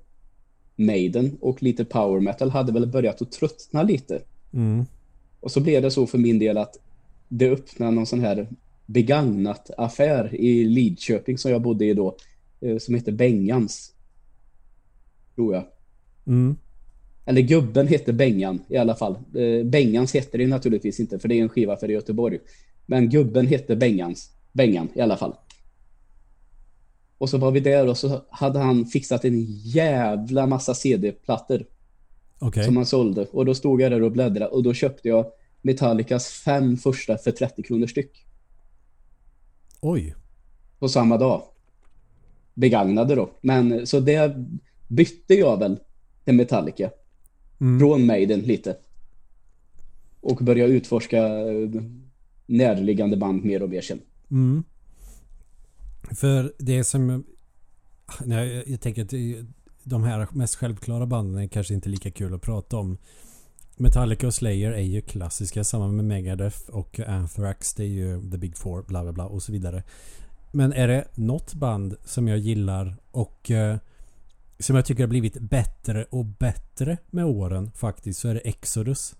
Maiden och lite power metal hade väl börjat att tröttna lite. Mm. Och så blev det så för min del att det öppnade någon sån här begagnat affär i Lidköping som jag bodde i då eh, som heter Bengans. Tror jag. Mm. Eller gubben hette Bengan i alla fall. Eh, Bengans hette det naturligtvis inte för det är en skiva för Göteborg. Men gubben hette Bengans. Bengan i alla fall. Och så var vi där och så hade han fixat en jävla massa CD-plattor Okej. som han sålde. Och då stod jag där och bläddrade och då köpte jag Metallicas fem första för 30 kronor styck. Oj. På samma dag. Begagnade då. Men så det bytte jag väl till Metallica. Mm. Från Maiden lite. Och började utforska eh, närliggande band mer och mer sen. Mm. För det som... Nej, jag, tänker att de här mest självklara banden är kanske inte lika kul att prata om. Metallica och Slayer är ju klassiska. Samma med Megadeth och Anthrax. Det är ju The Big Four, bla bla bla och så vidare. Men är det något band som jag gillar och eh, som jag tycker har blivit bättre och bättre med åren faktiskt så är det Exodus.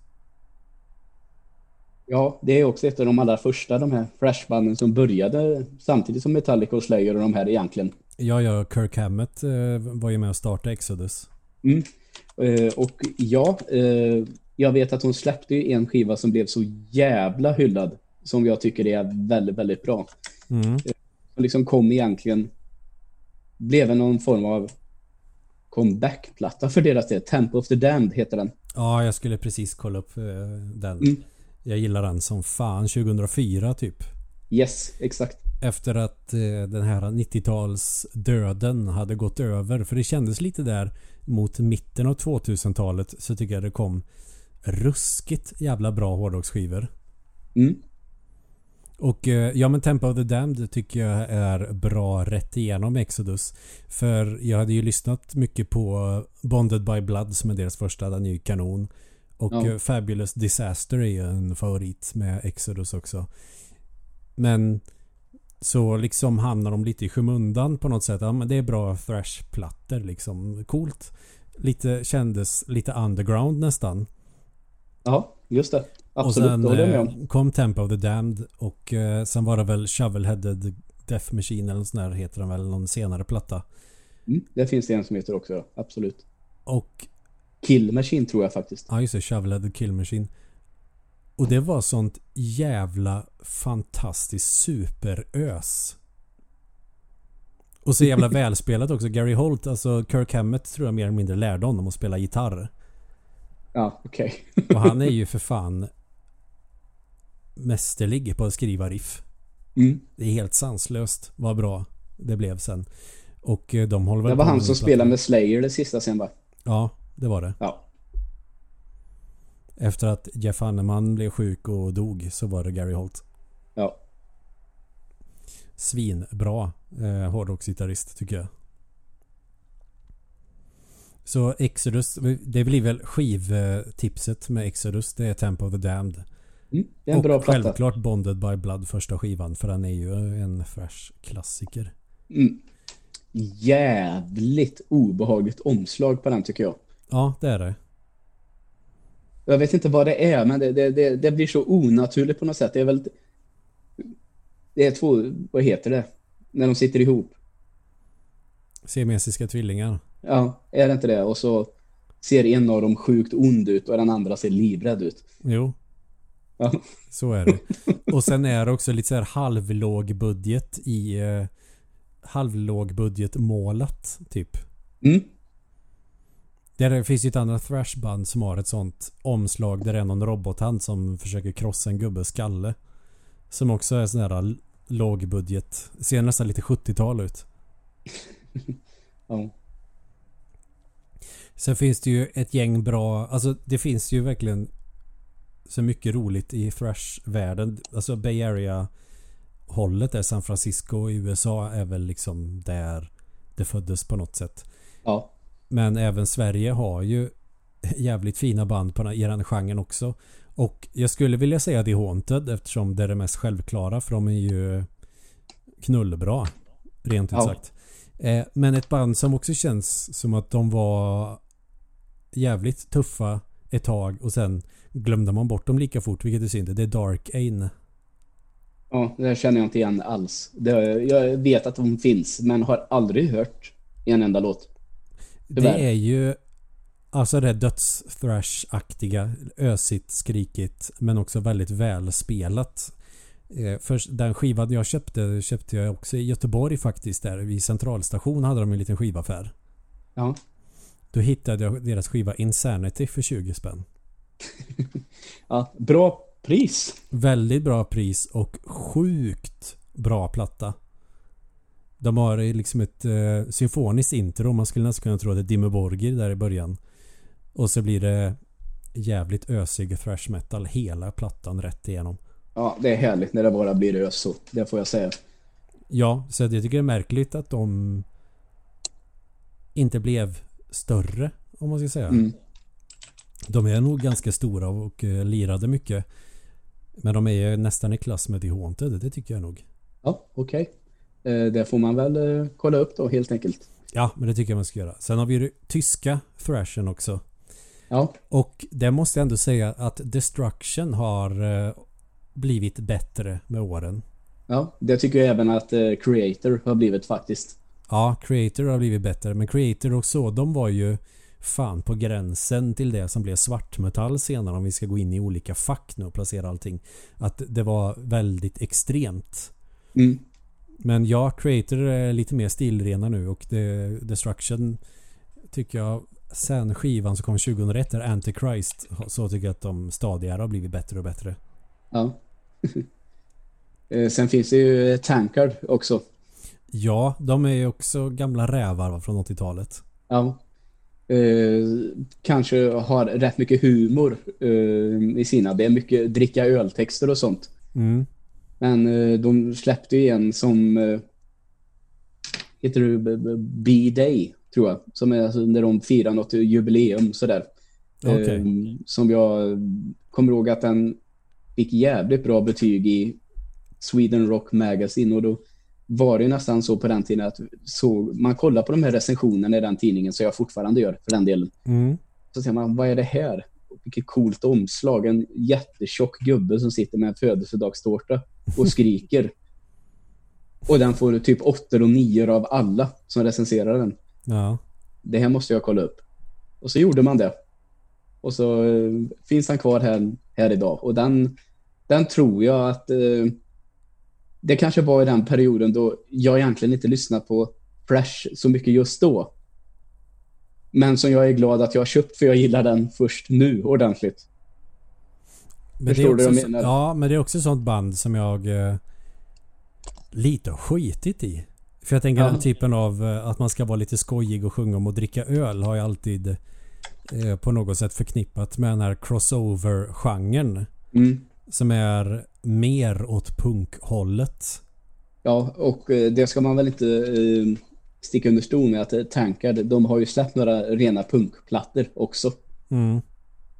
Ja, det är också ett av de allra första de här Fresh-banden som började samtidigt som Metallica och Slayer och de här egentligen. Ja, ja, Kirk Hammett eh, var ju med och startade Exodus. Mm. Eh, och ja, eh, jag vet att hon släppte ju en skiva som blev så jävla hyllad som jag tycker är väldigt, väldigt bra. Mm. Som liksom kom egentligen blev någon form av comeback-platta för deras del. Temple of the Damned heter den. Ja, jag skulle precis kolla upp eh, den. Mm. Jag gillar den som fan. 2004 typ. Yes, exakt. Efter att eh, den här 90-tals döden hade gått över. För det kändes lite där mot mitten av 2000-talet så tycker jag det kom ruskigt jävla bra hårdrocksskivor. Mm. Och eh, ja men Temple of the Damned tycker jag är bra rätt igenom Exodus. För jag hade ju lyssnat mycket på Bonded by Blood som är deras första. Den är ju kanon. Och Ja. eh, Fabulous Disaster är ju en favorit med Exodus också. Men så liksom hamnar de lite i skymundan på något sätt. Ja men det är bra thrash-plattor liksom. Coolt. Lite kändes lite underground nästan. Ja, just det. Och Absolut, sen jag med eh, om. kom Tempo of the Damned och eh, sen var det väl Shovelheaded Death Machine eller sånt där heter den väl, någon senare platta. Mm, det finns det en som heter också, ja. Absolut. Och Kill Machine tror jag faktiskt. ja just det, Shovelheaded Kill Machine. Och det var sånt jävla fantastiskt superös. Och så jävla välspelat också. Gary Holt, alltså Kirk Hammett tror jag mer eller mindre lärde honom att spela gitarr. Ja, okej. Och han är ju för fan mästerlig på att skriva riff. Mm. Det är helt sanslöst vad bra det blev sen. Och eh, de håller väl Det var han som spelade med Slayer det sista sen va? Ja, det var det. Ja. Efter att Jeff Hanneman blev sjuk och dog så var det Gary Holt. Ja. Svinbra eh, hårdrocksgitarrist tycker jag. Så Exodus, det blir väl skivtipset med Exodus. Det är Tempo of the Damned. Mm, det är en och bra platta. självklart Bonded by Blood första skivan för den är ju en fresh klassiker. Mm. Jävligt obehagligt omslag på den tycker jag. Ja, det är det. Jag vet inte vad det är, men det, det, det, det blir så onaturligt på något sätt. Det är väl... Det är två, vad heter det? När de sitter ihop. Siamesiska tvillingar. Ja, är det inte det? Och så ser en av dem sjukt ond ut och den andra ser livrädd ut. Jo, Ja, så är det. Och sen är det också lite så här halvlåg budget i eh, halvlåg budget målat typ. mm. Det finns ju ett annat thrashband som har ett sånt omslag där det är någon robothand som försöker krossa en gubbes skalle. Som också är sån här lågbudget. Ser nästan lite 70-tal ut. ja. Sen finns det ju ett gäng bra, alltså det finns ju verkligen så mycket roligt i thrash-världen. Alltså Bay Area hållet är San Francisco i USA är väl liksom där det föddes på något sätt. Ja. Men även Sverige har ju jävligt fina band på den, i den genren också. Och jag skulle vilja säga The Haunted eftersom det är det mest självklara för de är ju knullbra. Rent ut sagt. Eh, men ett band som också känns som att de var jävligt tuffa ett tag och sen glömde man bort dem lika fort vilket är synd. Det är Dark Ain. Ja, det känner jag inte igen alls. Det, jag vet att de finns, men har aldrig hört en enda låt. Det Tyvärr. är ju Alltså det döds-thrash-aktiga Ösigt, skrikigt Men också väldigt välspelat eh, för Den skivan jag köpte Köpte jag också i Göteborg faktiskt där Vid centralstation hade de en liten skivaffär Ja. Då hittade jag deras skiva Insanity för 20 spänn ja. Bra pris. Väldigt bra pris och sjukt bra platta De har liksom ett eh, symfoniskt intro Man skulle nästan kunna tro att det är Dimmu Borgir där i början Och så blir det jävligt ösig thrash metal hela plattan rätt igenom. Ja, det är härligt när det bara blir ös så. Det får jag säga. Ja, så jag tycker det är märkligt att de inte blev större om man ska säga. Mm. De är nog ganska stora och eh, lirade mycket. Men de är ju nästan i klass med The Haunted, det tycker jag nog. Ja, okej. Eh, det får man väl eh, kolla upp då helt enkelt. Ja, men det tycker jag man ska göra. Sen har vi ju tyska thrashen också. Ja, Och det måste jag ändå säga att Destruction har blivit bättre med åren. ja. Det tycker jag även att Creator har blivit faktiskt. Ja, Creator har blivit bättre. Men Creator och så, de var ju fan på gränsen till det som blev svartmetall senare om vi ska gå in i olika fack nu och placera allting. Att det var väldigt extremt. Mm. Men ja, Creator är lite mer stilrena nu och det, Destruction tycker jag sen skivan som kom 2001 är Antichrist så tycker jag att de stadigare har blivit bättre och bättre. Ja. Eh, Sen finns det ju Tankard också. Ja, de är ju också gamla rävar va, från 80-talet. Ja. Eh, kanske har rätt mycket humor eh, i sina. Det är mycket dricka öltexter och sånt. Mm. Men eh, de släppte ju en som eh, heter det B-Day tror jag. Som är alltså när de firar något jubileum sådär. Okej. Eh, som jag kommer ihåg att den fick jävligt bra betyg i Sweden Rock Magazine och då var det nästan så på den tiden att så, man kollar på de här recensionerna i den tidningen så jag fortfarande gör för den delen. Mm. Så ser man, vad är det här? Vilket coolt omslag. En jättetjock gubbe som sitter med en födelsedagstårta och skriker. och den får typ åttor och nior av alla som recenserar den. Ja. Det här måste jag kolla upp. Och så gjorde man det. Och så eh, finns han kvar här, här idag. Och den, den tror jag att eh, det kanske var i den perioden då jag egentligen inte lyssnat på Fresh så mycket just då. Men som jag är glad att jag har köpt för jag gillar den först nu ordentligt. Men Förstår du vad jag menar? Ja, men det är också ett sånt band som jag eh, lite har skitit i. För jag tänker Ja. den typen av eh, att man ska vara lite skojig och sjunga om och dricka öl har jag alltid eh, på något sätt förknippat med den här crossover-genren. Mm. Som är mer åt punkhållet. Ja, och eh, det ska man väl inte eh, sticka under stol med att eh, Tankard, de har ju släppt några rena punkplattor också. Mm.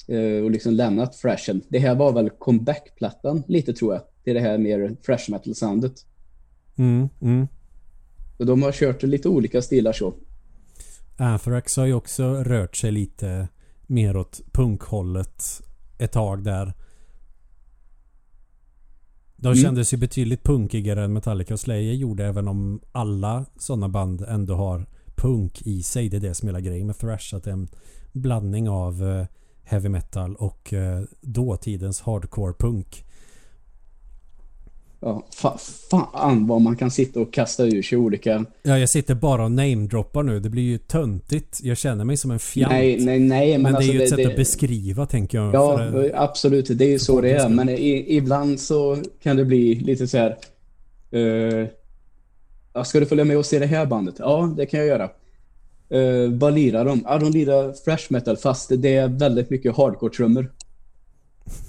eh, och liksom lämnat freshen. Det här var väl comeback-plattan lite tror jag. Det är det här mer fresh metal-soundet. Mm. Mm. Och de har kört lite olika stilar så. Anthrax har ju också rört sig lite mer åt punkhållet ett tag där. De Mm. kändes ju betydligt punkigare än Metallica och Slayer gjorde även om alla sådana band ändå har punk i sig. Det är det som är hela grejen med thrash. Att det är en blandning av eh, heavy metal och eh, dåtidens hardcore punk. Ja, fa fan vad man kan sitta och kasta ur sig olika... Ja, jag sitter bara och namedroppar nu. Det blir ju töntigt. Jag känner mig som en fjant. Nej, nej, nej. Men, men alltså, det är ju ett sätt det, att beskriva tänker jag. Ja, eh, absolut. Det är ju så det är. Men i, ibland så kan det bli lite så här... Uh, ska du följa med och se det här bandet? Ja, det kan jag göra. Uh, vad lirar de? Ja, de lirar fresh metal fast det är väldigt mycket hardcore-trummor.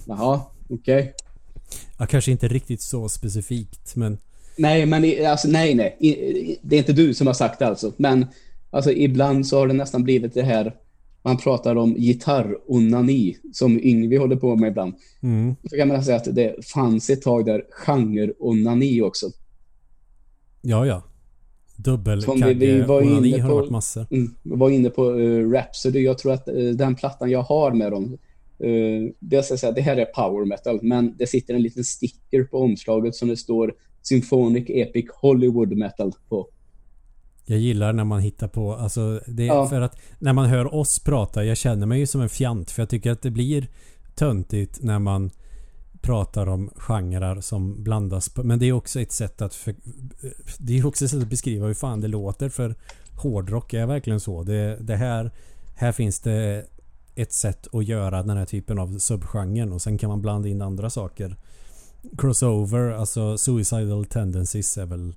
Jaha, okej. Ja, kanske inte riktigt så specifikt men Nej, men alltså, nej, nej. Det är inte du som har sagt det alltså. Men alltså, ibland så har det nästan blivit det här man pratar om gitarronani som Yngvi håller på med ibland. Mm. Så kan man säga att det fanns ett tag där genre-onani också. Ja, ja. Dubbel-kagge-onani har varit massor. Mm, var inne på uh, Rhapsody. Jag tror att uh, den plattan jag har med dem uh, det, ska säga, det här är power metal, men det sitter en liten sticker på omslaget som det står Symphonic Epic Hollywood Metal på. Jag gillar när man hittar på, alltså det är ja. för att när man hör oss prata, jag känner mig ju som en fjant för jag tycker att det blir töntigt när man pratar om genrer som blandas på, men det är också ett sätt att för, det är också ett sätt att beskriva hur fan det låter för hårdrock är verkligen så. Det, det här här finns det ett sätt att göra den här typen av subgenren och sen kan man blanda in andra saker. Crossover, alltså Suicidal Tendencies är väl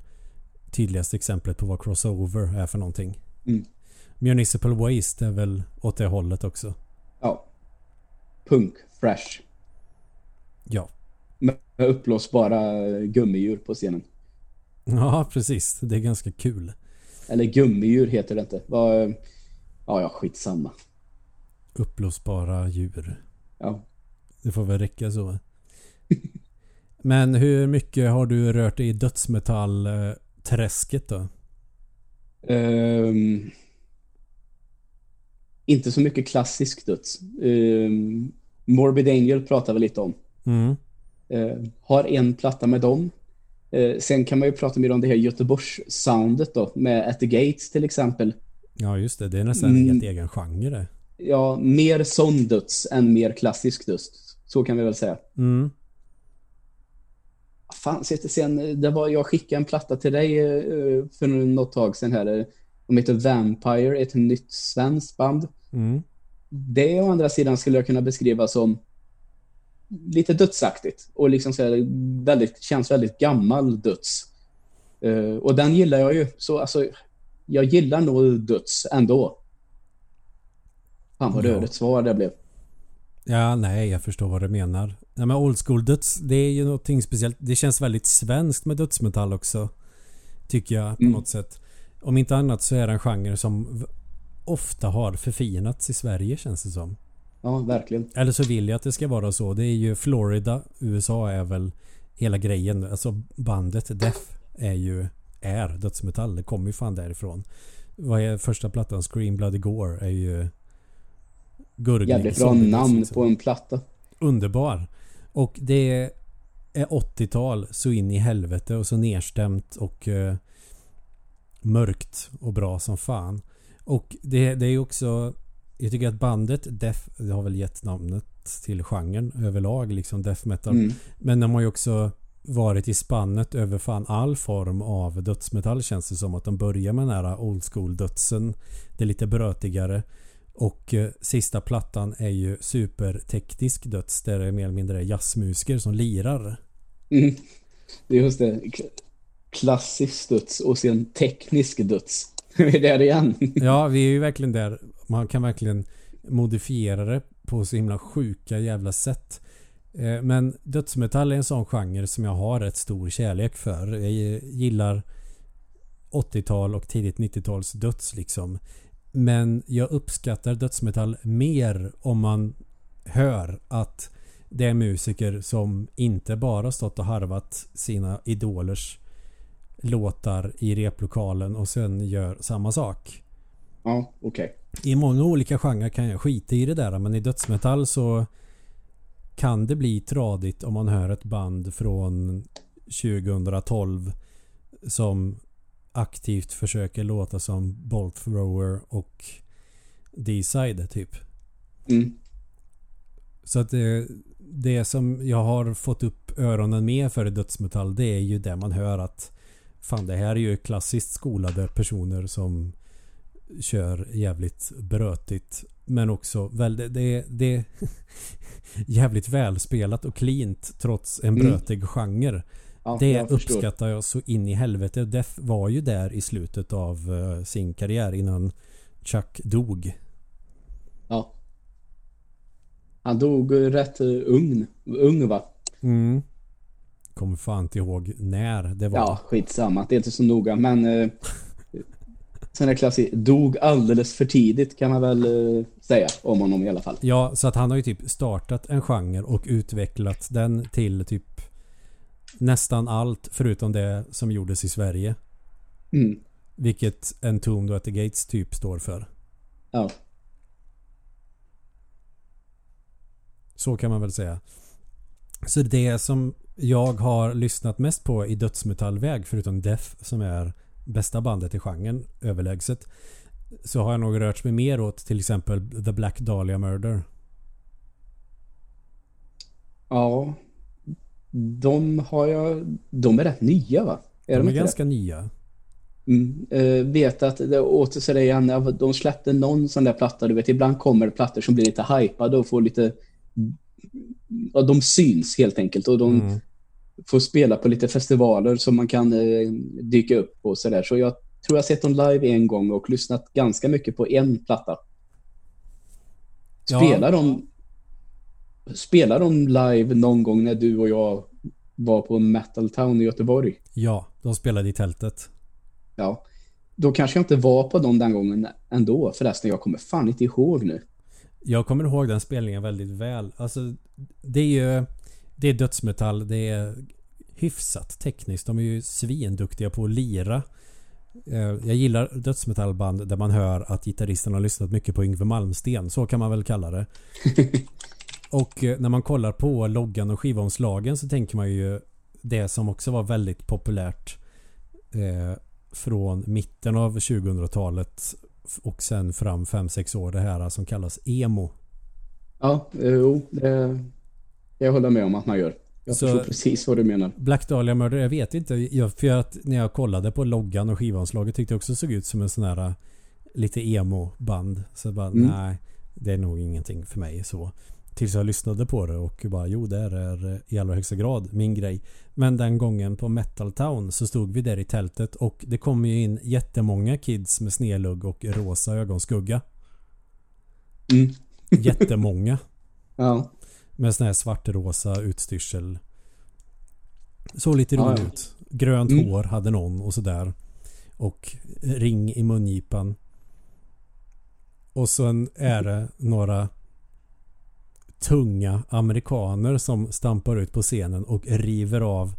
tydligaste exemplet på vad crossover är för någonting. Mm. Municipal Waste är väl åt det hållet också. Ja. Punk, fresh. Ja. Med uppblåsbara gummidjur på scenen. Ja, precis. Det är ganska kul. Eller gummidjur heter det inte. Ja, ja, skitsamma. Uppblåsbara djur. Ja. Det får väl räcka så. Men hur mycket har du rört dig i dödsmetall-träsket då? Um, inte så mycket klassisk döds. Um, Morbid Angel pratar vi lite om. Mm. Uh, har en platta med dem. Uh, sen kan man ju prata mer om det här Göteborgs-soundet då. Med At the Gates till exempel. Ja just det, det är nästan en mm. helt egen genre. Ja, mer sån döds än mer klassisk döds. Så kan vi väl säga. Mm fan, sen, det var, jag skickade en platta till dig uh, för något tag sedan här. De heter Vampire, ett nytt svenskt band. Mm. Det å andra sidan skulle jag kunna beskriva som lite dödsaktigt och liksom så här, väldigt, känns väldigt gammal döds. Uh, och den gillar jag ju. Så alltså, jag gillar nog döds ändå. Fan vad rörigt svar det blev. Ja, nej, jag förstår vad du menar. Nej men old school döds, det är ju någonting speciellt. Det känns väldigt svenskt med dödsmetall också. Tycker jag på mm. något sätt. Om inte annat så är det en genre som ofta har förfinats i Sverige känns det som. Ja, verkligen. Eller så vill jag att det ska vara så. Det är ju Florida, USA är väl hela grejen. Alltså bandet Death är ju är dödsmetall. Det kommer ju fan därifrån. Vad är första plattan? Scream Bloody Gore är ju gurglig. Jävligt bra namn på en platta. Underbar. Och det är 80-tal så in i helvete och så nedstämt och uh, mörkt och bra som fan. Och det, det är också Jag tycker att bandet Death Det har väl gett namnet till genren överlag liksom Death metal. Mm. Men de har ju också varit i spannet över fan all form av dödsmetall känns det som att de börjar med den här old school dödsen. Det är lite brötigare. Och eh, sista plattan är ju superteknisk döds där det är mer eller mindre jazzmusiker som lirar. Mm. Det är just det. Klassisk döds och sen teknisk döds. Vi är där igen. ja, vi är ju verkligen där. Man kan verkligen modifiera det på så himla sjuka jävla sätt. Eh, men dödsmetall är en sån genre som jag har rätt stor kärlek för. Jag gillar 80-tal och tidigt 90-tals döds liksom. Men jag uppskattar dödsmetall mer om man hör att det är musiker som inte bara stått och harvat sina idolers låtar i replokalen och sen gör samma sak. Ja, okej. Okay. I många olika genrer kan jag skita i det där men i dödsmetall så kan det bli tradigt om man hör ett band från 2012 som aktivt försöker låta som Bolt Thrower och D-side typ. Mm. Så att det, det som jag har fått upp öronen med för dödsmetall det är ju det man hör att Fan det här är ju klassiskt skolade personer som kör jävligt brötigt men också väldigt, det, det är jävligt välspelat och cleant trots en mm. brötig mm. genre. Ja, det jag uppskattar jag så in i helvete. Death var ju där i slutet av uh, sin karriär innan Chuck dog. Ja. Han dog rätt uh, ung, ung va? Mm. kommer fan inte ihåg när det var. Ja, skitsamma. Det är inte så noga, men eh, sen är klassiskt. Dog alldeles för tidigt kan man väl eh, säga om honom i alla fall. Ja, så att han har ju typ startat en genre och utvecklat den till typ nästan allt förutom det som gjordes i Sverige. Mm. Vilket Entombed at the Gates typ står för. Ja. Så kan man väl säga. Så det som jag har lyssnat mest på i dödsmetallväg förutom Death som är bästa bandet i genren överlägset. Så har jag nog rört mig mer åt till exempel The Black Dahlia Murder. Ja. De har jag... De är rätt nya va? Är de, de är ganska det? nya. Mm, eh, vet att åter sig det igen. ja, De släppte någon sån där platta. Du vet, ibland kommer det plattor som blir lite hypade och får lite... Ja, de syns helt enkelt och de Mm. får spela på lite festivaler som man kan eh, dyka upp på sådär. Så jag tror jag sett dem live en gång och lyssnat ganska mycket på en platta. Ja. Spelar de Spelar de live någon gång när du och jag var på Metal Town i Göteborg? Ja, de spelade i tältet. Ja. Då kanske jag inte var på dem den gången ändå. Förresten, jag kommer fan inte ihåg nu. Jag kommer ihåg den spelningen väldigt väl. Alltså, det är ju... Det är dödsmetall. Det är hyfsat tekniskt. De är ju svinduktiga på att lira. Eh, Jag gillar dödsmetallband där man hör att gitarristen har lyssnat mycket på Yngwie Malmsteen. Så kan man väl kalla det. Och eh, när man kollar på loggan och skivomslagen så tänker man ju det som också var väldigt populärt eh, från mitten av 2000-talet och sen fram 5-6 år det här som kallas emo. Ja, eh, jo, det jag håller med om att man gör. Jag Så- förstår precis vad du menar. Black Dahlia Murder, jag vet inte. Jag, för att när jag kollade på loggan och skivomslaget tyckte jag också såg ut som en sån här äh, lite emo-band. Så bara, Mm. nej, det är nog ingenting för mig så. Tills jag lyssnade på det och bara, jo det här är eh, i allra högsta grad min grej. Men den gången på Metal Town så stod vi där i tältet och det kom ju in jättemånga kids med snedlugg och rosa ögonskugga. Mm. Jättemånga. Ja. Med sån här svartrosa utstyrsel. Såg lite Ja, roligt ja. ut. Grönt Mm. hår hade någon och sådär. Och ring i mungipan. Och sen är det några tunga amerikaner som stampar ut på scenen och river av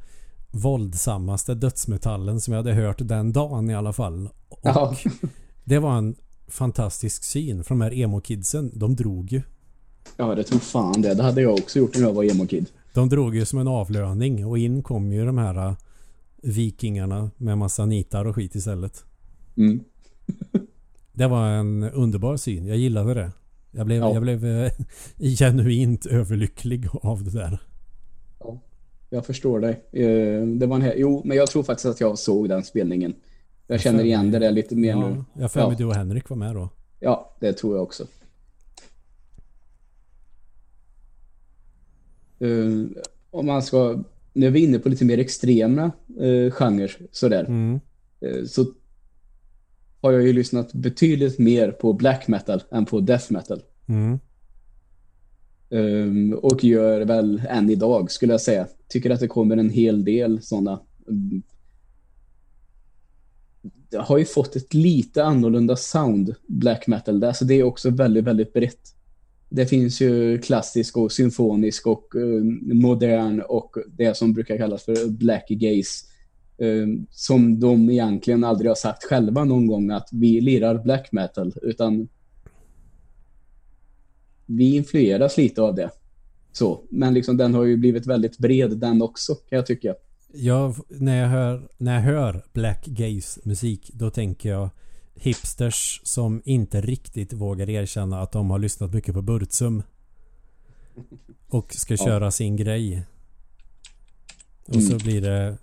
våldsammaste dödsmetallen som jag hade hört den dagen i alla fall. Och Ja. det var en fantastisk syn från de här emo-kidsen. De drog ju. ja, det tror fan det. Det hade jag också gjort när jag var emo-kid. De drog ju som en avlöning och in kom ju de här äh, vikingarna med massa nitar och skit istället. Mm. Det var en underbar syn. Jag gillade det. Jag blev, Ja. jag blev eh, genuint överlycklig av det där. Jag förstår dig. Eh, Det var en. Jo, men jag tror faktiskt att jag såg den spelningen. Jag känner igen mig- det där lite mer Ja, nu. jag för mig Ja. du och Henrik var med då. Ja, det tror jag också. Eh, om man ska... Nu är vi inne på lite mer extrema genrer sådär. Mm. Så har jag ju lyssnat betydligt mer på black metal än på death metal. Mm. Um, och gör väl än idag skulle jag säga. Tycker att det kommer en hel del sådana. Um, det har ju fått ett lite annorlunda sound, black metal där, så det är också väldigt, väldigt brett. Det finns ju klassisk och symfonisk och um, modern och det som brukar kallas för black gaze. Um, som de egentligen aldrig har sagt själva någon gång att vi lirar black metal, utan vi influeras lite av det. Så, men liksom den har ju blivit väldigt bred den också kan jag tycka. Jag, när, jag hör, när jag hör Black Gaze musik då tänker jag hipsters som inte riktigt vågar erkänna att de har lyssnat mycket på Burzum. Och ska Ja. köra sin grej. Och Mm. så blir det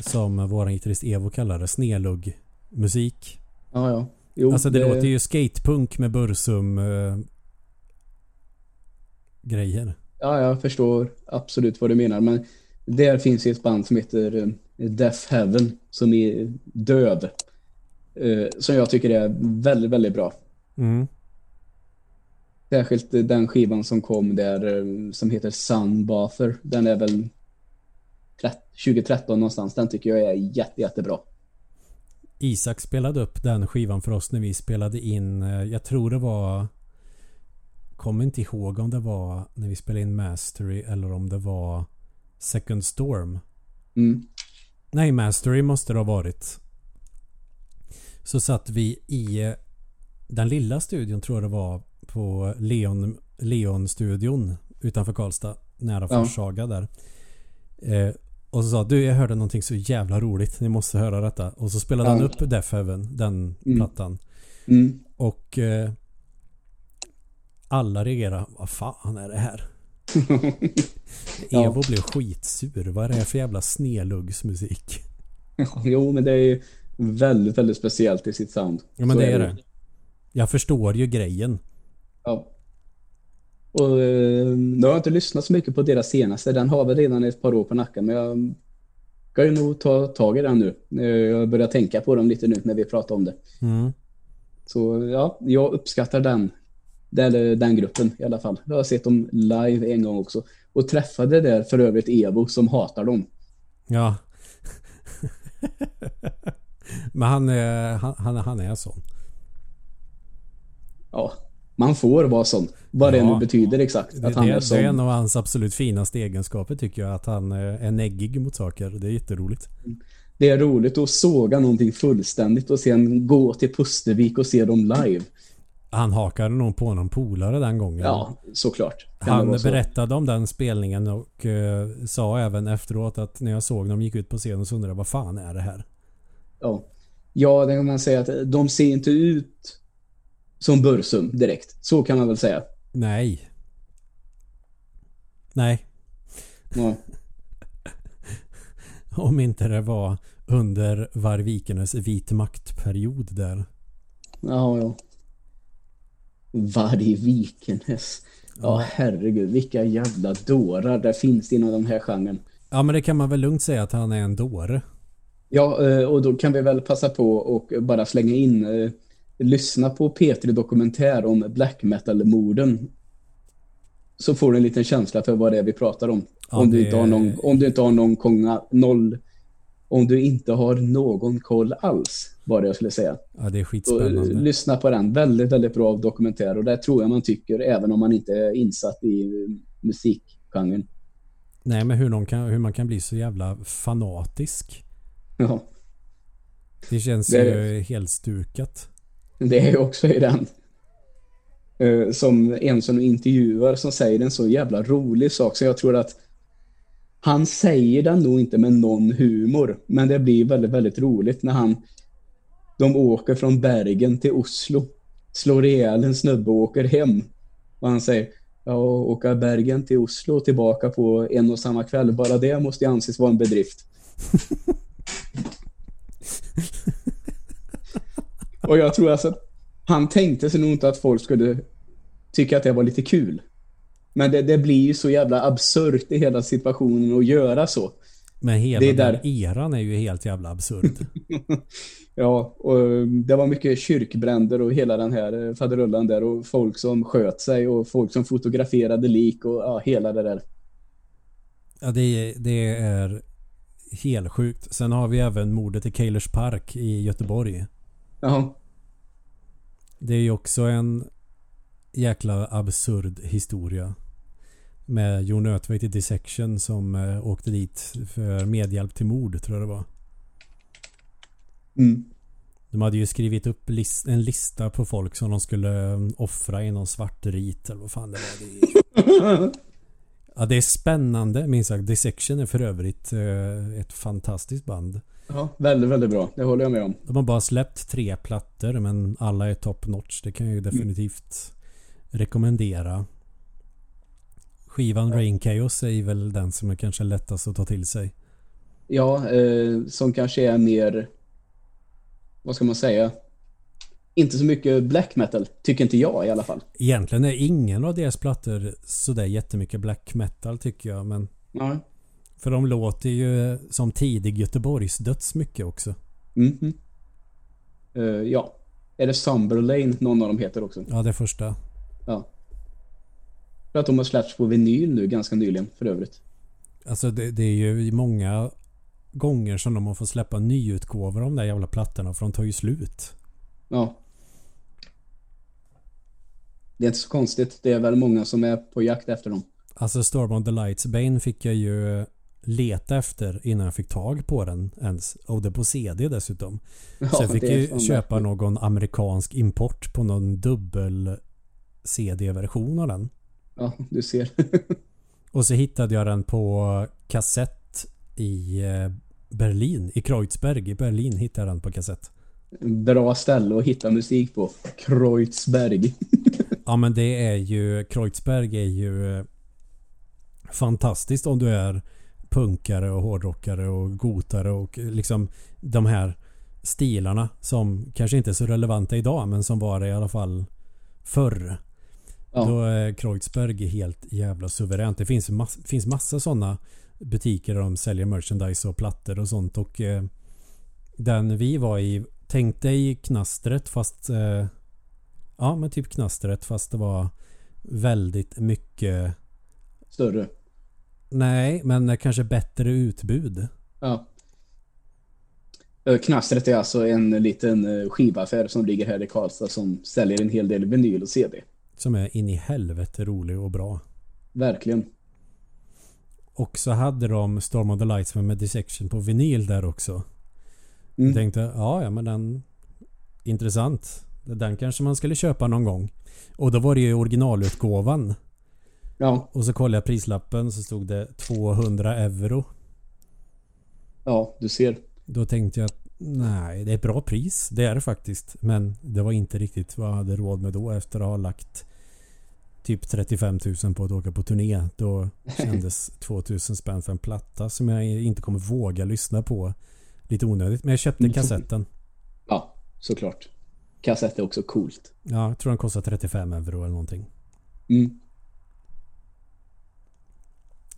som våran gitarrist Evo kallar det, snelugg musik. Ja, ja. Jo, alltså det, låter ju skatepunk med Burzum eh, grejer. Ja, jag förstår absolut vad du menar. Men där finns ju ett band som heter eh, Death Heaven som är döv. Eh, som jag tycker är väldigt, väldigt bra. Mm. Särskilt eh, den skivan som kom där eh, som heter Sunbather. Den är väl 2013 någonstans. Den tycker jag är jätte, jättebra. Isak spelade upp den skivan för oss när vi spelade in, eh, jag tror det var Kommer inte ihåg om det var när vi spelade in Mastery eller om det var Second Storm. Mm. Nej, Mastery måste det ha varit. Så satt vi i eh, den lilla studion tror jag det var på Leon, Leon-studion utanför Karlstad. Nära Ja. Forshaga där. Eh, och så sa du jag hörde någonting så jävla roligt. Ni måste höra detta. Och så spelade Ja. han upp Death Heaven, den Mm. plattan. Mm. Och eh, alla reagerade. Vad fan är det här? Ja. Evo blev skitsur. Vad är det här för jävla sneluggsmusik? jo, men det är ju väldigt, väldigt speciellt i sitt sound. Ja men Så det är det. Jag förstår ju grejen. Ja. Och eh, nu har jag inte lyssnat så mycket på deras senaste. Den har väl redan ett par år på nacken. Men jag ska ju nog ta tag i den nu. Eh, Jag börjar tänka på dem lite nu när vi pratar om det. Mm. Så ja, jag uppskattar den. Den, den gruppen i alla fall. Jag har sett dem live en gång också. Och träffade där för övrigt Evo som hatar dem. Ja. men han är, han, han, han är sån. Ja, man får vara sån. Vad det Ja. nu betyder exakt. Det, Att han det, är det är en sån. av hans absolut finaste egenskaper tycker jag. Att han eh, är neggig mot saker. Det är jätteroligt. Det är roligt att såga någonting fullständigt och sen gå till Pustervik och se dem live. Han hakade nog på någon polare den gången. Ja, såklart. Kan det Han så? berättade om den spelningen och eh, sa även efteråt att när jag såg dem gick ut på scenen så undrade jag vad fan är det här? Ja, ja det kan man säga att de ser inte ut som Bursum direkt. Så kan man väl säga. Nej. Nej. Ja, Om inte det var under Varvikenes vit maktperiod där. ja. ja. Varg Vikenes. Ja, herregud. Vilka jävla dårar det finns inom den här genren. Ja men det kan man väl lugnt säga att han är en dåre. Ja, eh, och då kan vi väl passa på och bara slänga in eh, lyssna på P3 Dokumentär om black metal-morden. Så får du en liten känsla för vad det är vi pratar om. Ja, om, du inte har någon, om du inte har någon konga, noll, om du inte har någon koll alls, var det jag skulle säga. Ja det är Så, eh, skitspännande. lyssna på den. Väldigt, väldigt bra dokumentär och det tror jag man tycker även om man inte är insatt i eh, musikgenren. Nej men hur, någon kan, hur man kan bli så jävla fanatisk. Ja, Det känns Det ju helt stukat det är ju också i den. Eh, som en som intervjuar som säger en så jävla rolig sak. Så jag tror att han säger den nog inte med någon humor men det blir väldigt, väldigt roligt när han de åker från Bergen till Oslo slår ihjäl en snubbe och åker hem. Och han säger ja, åka Bergen till Oslo och tillbaka på en och samma kväll. Bara det måste ju anses vara en bedrift. och jag tror alltså att han tänkte sig nog inte att folk skulle tycka att det var lite kul. Men det, det blir ju så jävla absurt i hela situationen att göra så. Men hela Det är den där. eran är ju helt jävla absurd. Ja, och det var mycket kyrkbränder och hela den här eh, faderullan där och folk som sköt sig och folk som fotograferade lik och ja, hela det där. Ja, det, är- det är helt sjukt. Sen har vi även mordet i Keilers Park i Göteborg. Jaha. Det är ju också en jäkla absurd historia. Med Jon Ötveit i Dissection som eh, åkte dit för medhjälp till mord tror jag det var. Mm. De hade ju skrivit upp lis- en lista på folk som de skulle eh, offra i någon svart rit eller vad fan det var. Ja, det är spännande minst sagt. Dissection är för övrigt eh, ett fantastiskt band. Ja, väldigt, väldigt bra. Det håller jag med om. De har bara släppt tre plattor men alla är top notch. Det kan jag ju definitivt rekommendera. Skivan Rain Chaos är väl den som är kanske lättast att ta till sig. Ja, eh, som kanske är mer, vad ska man säga, inte så mycket black metal, tycker inte jag i alla fall. Egentligen är ingen av deras plattor sådär jättemycket black metal tycker jag. Men Ja. För de låter ju som tidig Göteborgs döds mycket också. Mhm. Eh, ja. Är det Sumberlane någon av dem heter också? Ja, det första. Ja. För att de har släppts på vinyl nu ganska nyligen för övrigt. Alltså det, det är ju många gånger som de har fått släppa nyutgåvor av de där jävla plattorna för de tar ju slut. Ja. Det är inte så konstigt. Det är väl många som är på jakt efter dem. Alltså Storm on the Lights Bane fick jag ju leta efter innan jag fick tag på den ens. Och det på CD dessutom. Ja, så jag fick ju köpa någon amerikansk import på någon dubbel CD-version av den. Ja, du ser. Och så hittade jag den på kassett i eh, Berlin. I Kreuzberg i Berlin hittade jag den på kassett. Bra ställe att hitta musik på. Kreuzberg. Ja men det är ju Kreuzberg är ju eh, fantastiskt om du är punkare och hårdrockare och gotare och liksom de här stilarna som kanske inte är så relevanta idag men som var det i alla fall förr. Ja, Då är Kreuzberg helt jävla suveränt. Det finns, mass, finns massa sådana butiker där de säljer merchandise och plattor och sånt och eh, den vi var i Tänk dig knastret fast eh, Ja men typ knastret fast det var väldigt mycket större. Nej men kanske bättre utbud. Ja. Eh, Knastret är alltså en liten eh, skivaffär som ligger här i Karlstad som säljer en hel del vinyl och CD. Som är in i helvete rolig och bra. Verkligen. Och så hade de Storm of the Lights med Dissection på vinyl där också. Mm. Jag tänkte, ja, ja men den... Intressant. Den kanske man skulle köpa någon gång. Och då var det ju originalutgåvan. Ja, Och så kollade jag prislappen så stod det 200 euro. ja, du ser. Då tänkte jag att nej, det är ett bra pris. Det är det faktiskt. Men det var inte riktigt vad jag hade råd med då efter att ha lagt typ 35 000 på att åka på turné. Då kändes 2000 spänn för en platta som jag inte kommer våga lyssna på. Lite onödigt. Men jag köpte kassetten. Ja, såklart. Kassett är också coolt. Ja, jag tror den kostar 35 euro eller någonting. Mm.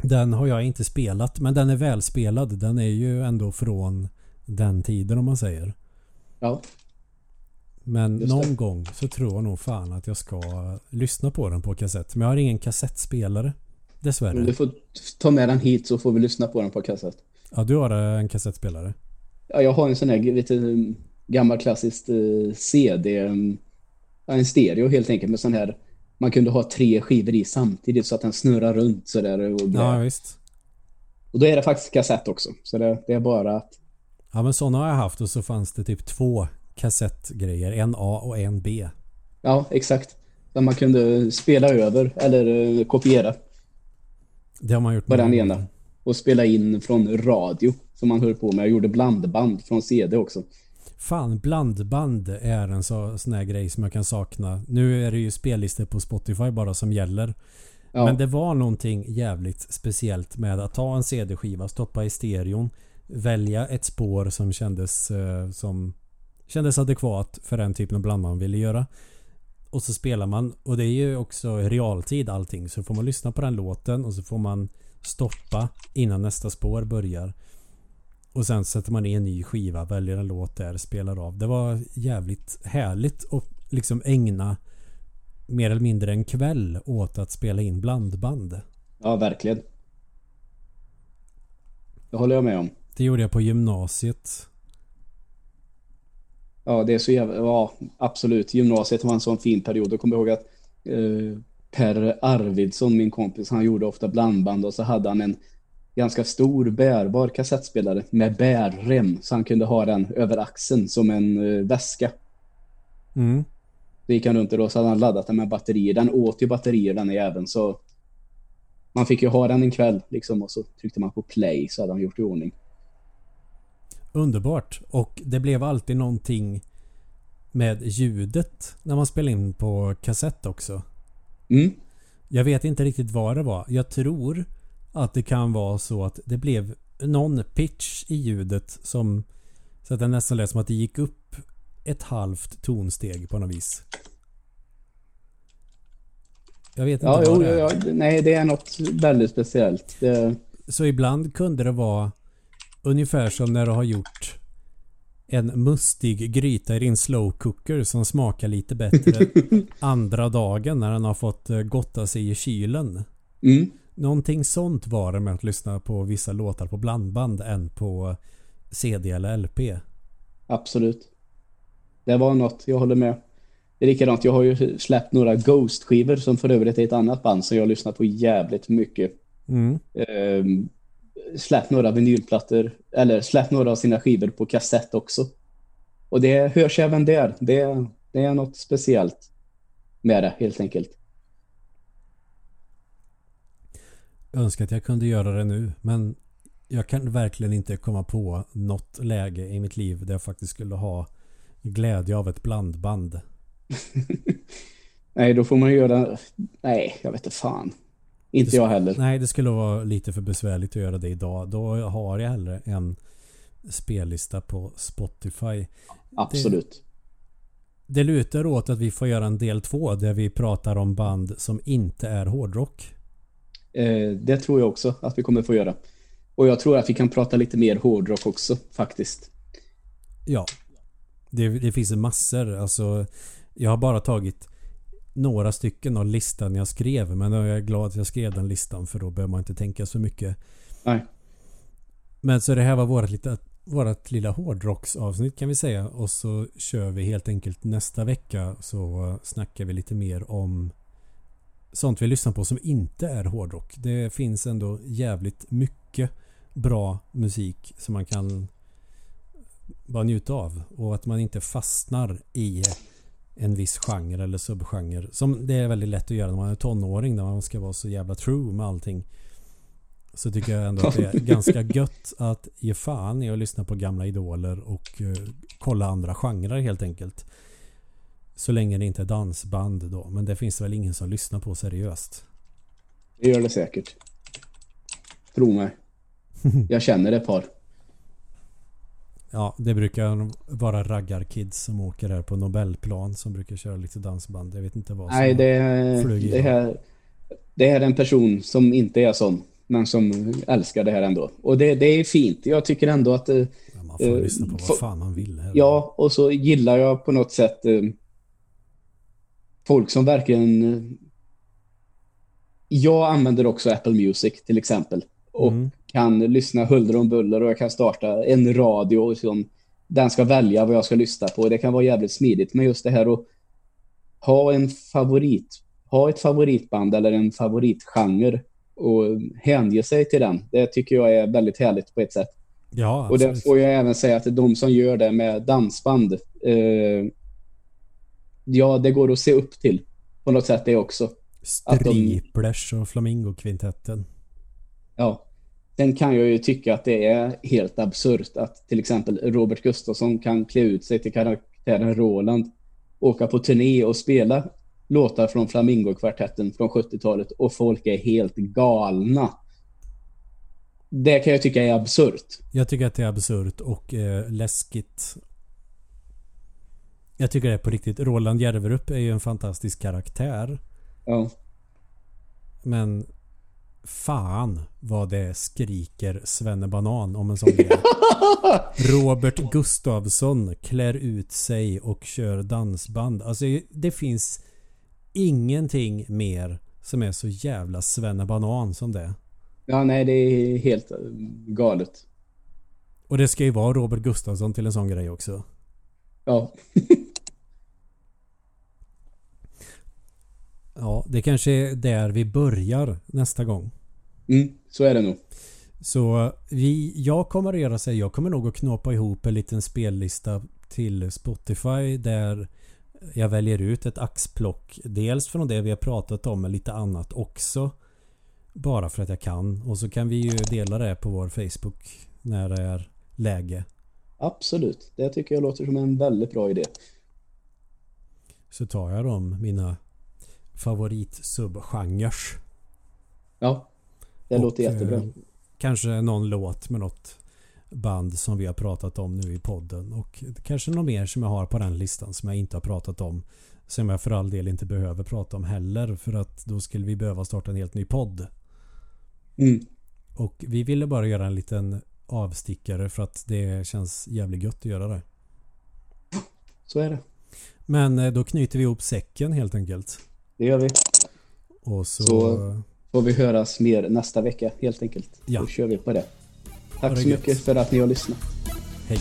Den har jag inte spelat men den är välspelad. Den är ju ändå från den tiden om man säger. Ja, Men Just det. någon gång så tror jag nog fan att jag ska lyssna på den på kassett. Men jag har ingen kassettspelare. men Dessvärre. du får ta med den hit så får vi lyssna på den på kassett. Ja, du har en kassettspelare. Ja, jag har en sån här lite gammal klassiskt eh, CD. en stereo helt enkelt med sån här. Man kunde ha tre skivor i samtidigt så att den snurrar runt sådär. Och, Ja, visst. och då är det faktiskt kassett också. Så det, det är bara att... Ja, men sådana har jag haft och så fanns det typ två kassettgrejer. En A och en B. Ja, exakt. Så man kunde spela över eller eh, kopiera Det har man gjort på den ena. gånger. Och spela in från radio som man höll på med. Jag gjorde blandband från CD också. Fan, blandband är en så, sån här grej som jag kan sakna. Nu är det ju spellistor på Spotify bara som gäller. Ja, Men det var någonting jävligt speciellt med att ta en CD-skiva, stoppa i stereon, välja ett spår som kändes eh, som kändes adekvat för den typen av bland man ville göra. Och så spelar man och det är ju också realtid allting så får man lyssna på den låten och så får man stoppa innan nästa spår börjar. Och sen sätter man i en ny skiva, väljer en låt där, spelar av. Det var jävligt härligt att liksom ägna mer eller mindre en kväll åt att spela in blandband. ja verkligen. Det håller jag med om. Det gjorde jag på gymnasiet. Ja, det är så jävla... Ja, absolut. Gymnasiet var en sån fin period. Då kommer jag ihåg att eh, Per Arvidsson, min kompis, han gjorde ofta blandband och så hade han en ganska stor bärbar kassettspelare med bärrem så han kunde ha den över axeln som en eh, väska. Mm. Så gick han runt och då så hade han laddat den med batterier. Den åt ju batterier den även så man fick ju ha den en kväll liksom och så tryckte man på play så hade han gjort i ordning. Underbart. Och det blev alltid någonting med ljudet när man spelade in på kassett också. Mm. Jag vet inte riktigt vad det var. Jag tror att det kan vara så att det blev någon pitch i ljudet som så att det nästan lät som att det gick upp ett halvt tonsteg på något vis. Jag vet inte Ja, vad jo, det är. ja, nej, det är något väldigt speciellt. Det, Så ibland kunde det vara ungefär som när du har gjort en mustig gryta i din slow cooker som smakar lite bättre andra dagen när den har fått eh, gotta sig i kylen. mm. Någonting sånt var det med att lyssna på vissa låtar på blandband än på CD eller LP. Absolut. Det var något, jag håller med. Det är likadant, jag har ju släppt några Ghost-skivor som för övrigt är ett annat band som jag har lyssnat på jävligt mycket. Mm. Um, släppt några vinylplattor, eller släppt några av sina skivor på kassett också. Och det hörs även där. Det, det är något speciellt med det helt enkelt. Jag önskar att jag kunde göra det nu men jag kan verkligen inte komma på något läge i mitt liv där jag faktiskt skulle ha glädje av ett blandband. nej, då får man göra... Nej, jag vet inte fan. Inte jag heller. Nej, det skulle vara lite för besvärligt att göra det idag. Då har jag hellre en spellista på Spotify. Absolut. Det, det lutar åt att vi får göra en del två där vi pratar om band som inte är hårdrock. Eh, det tror jag också att vi kommer få göra. Och jag tror att vi kan prata lite mer hårdrock också faktiskt. Ja. Det, det finns massor. Alltså, jag har bara tagit några stycken av listan jag skrev. Men jag är glad att jag skrev den listan för då behöver man inte tänka så mycket. Nej. Men så det här var vårt lilla, vårt lilla hårdrocksavsnitt kan vi säga. Och så kör vi helt enkelt nästa vecka så snackar vi lite mer om sånt vi lyssnar på som inte är hårdrock. Det finns ändå jävligt mycket bra musik som man kan bara njuta av. Och att man inte fastnar i en viss genre eller subgenre. Som det är väldigt lätt att göra när man är tonåring. När man ska vara så jävla true med allting. Så tycker jag ändå att det är ganska gött att ge fan i att lyssna på gamla idoler och uh, kolla andra genrer helt enkelt. Så länge det inte är dansband då. Men det finns väl ingen som lyssnar på seriöst. Det gör det säkert. Tro mig. Jag känner ett par. Ja, det brukar vara raggarkids som åker här på Nobelplan som brukar köra lite dansband. Jag vet inte vad som Nej, det, det, här, det här är en person som inte är sån. Men som älskar det här ändå. Och det, det är fint. Jag tycker ändå att... Ja, man får uh, lyssna på vad fan man vill. Här. Ja, och så gillar jag på något sätt uh, folk som verkligen... Uh, jag använder också Apple Music till exempel. Och mm kan lyssna huller om buller och jag kan starta en radio som den ska välja vad jag ska lyssna på. Det kan vara jävligt smidigt. Men just det här att ha en favorit, ha ett favoritband eller en favoritgenre och hänge sig till den. Det tycker jag är väldigt härligt på ett sätt. Ja, absolut. Och det får jag även säga att de som gör det med dansband, eh, ja, det går att se upp till på något sätt det också. Striplers och Flamingokvintetten. Ja, Sen kan jag ju tycka att det är helt absurt att till exempel Robert Gustafsson kan klä ut sig till karaktären Roland, åka på turné och spela låtar från Flamingo-kvartetten från 70-talet och folk är helt galna. Det kan jag tycka är absurt. Jag tycker att det är absurt och eh, läskigt. Jag tycker det är på riktigt. Roland Järverup är ju en fantastisk karaktär. Ja. Men Fan vad det skriker Svennebanan om en sån grej. Robert Gustavsson klär ut sig och kör dansband. Alltså det finns ingenting mer som är så jävla Svennebanan som det. Ja, nej det är helt galet. Och det ska ju vara Robert Gustafsson till en sån grej också. Ja. ja, det kanske är där vi börjar nästa gång. Mm, så är det nog. Så vi, jag kommer att göra så jag kommer nog att knåpa ihop en liten spellista till Spotify där jag väljer ut ett axplock. Dels från det vi har pratat om men lite annat också. Bara för att jag kan. Och så kan vi ju dela det på vår Facebook när det är läge. Absolut. Det tycker jag låter som en väldigt bra idé. Så tar jag dem, mina favoritsubgenres. Ja, det och, låter jättebra. Eh, kanske någon låt med något band som vi har pratat om nu i podden. Och kanske något mer som jag har på den listan som jag inte har pratat om. Som jag för all del inte behöver prata om heller. För att då skulle vi behöva starta en helt ny podd. Mm. Och vi ville bara göra en liten avstickare för att det känns jävligt gött att göra det. Så är det. Men eh, då knyter vi ihop säcken helt enkelt. Det gör vi. Och så, så får vi höras mer nästa vecka helt enkelt. Ja. Då kör vi på det. Tack det så gött. mycket för att ni har lyssnat. Hej.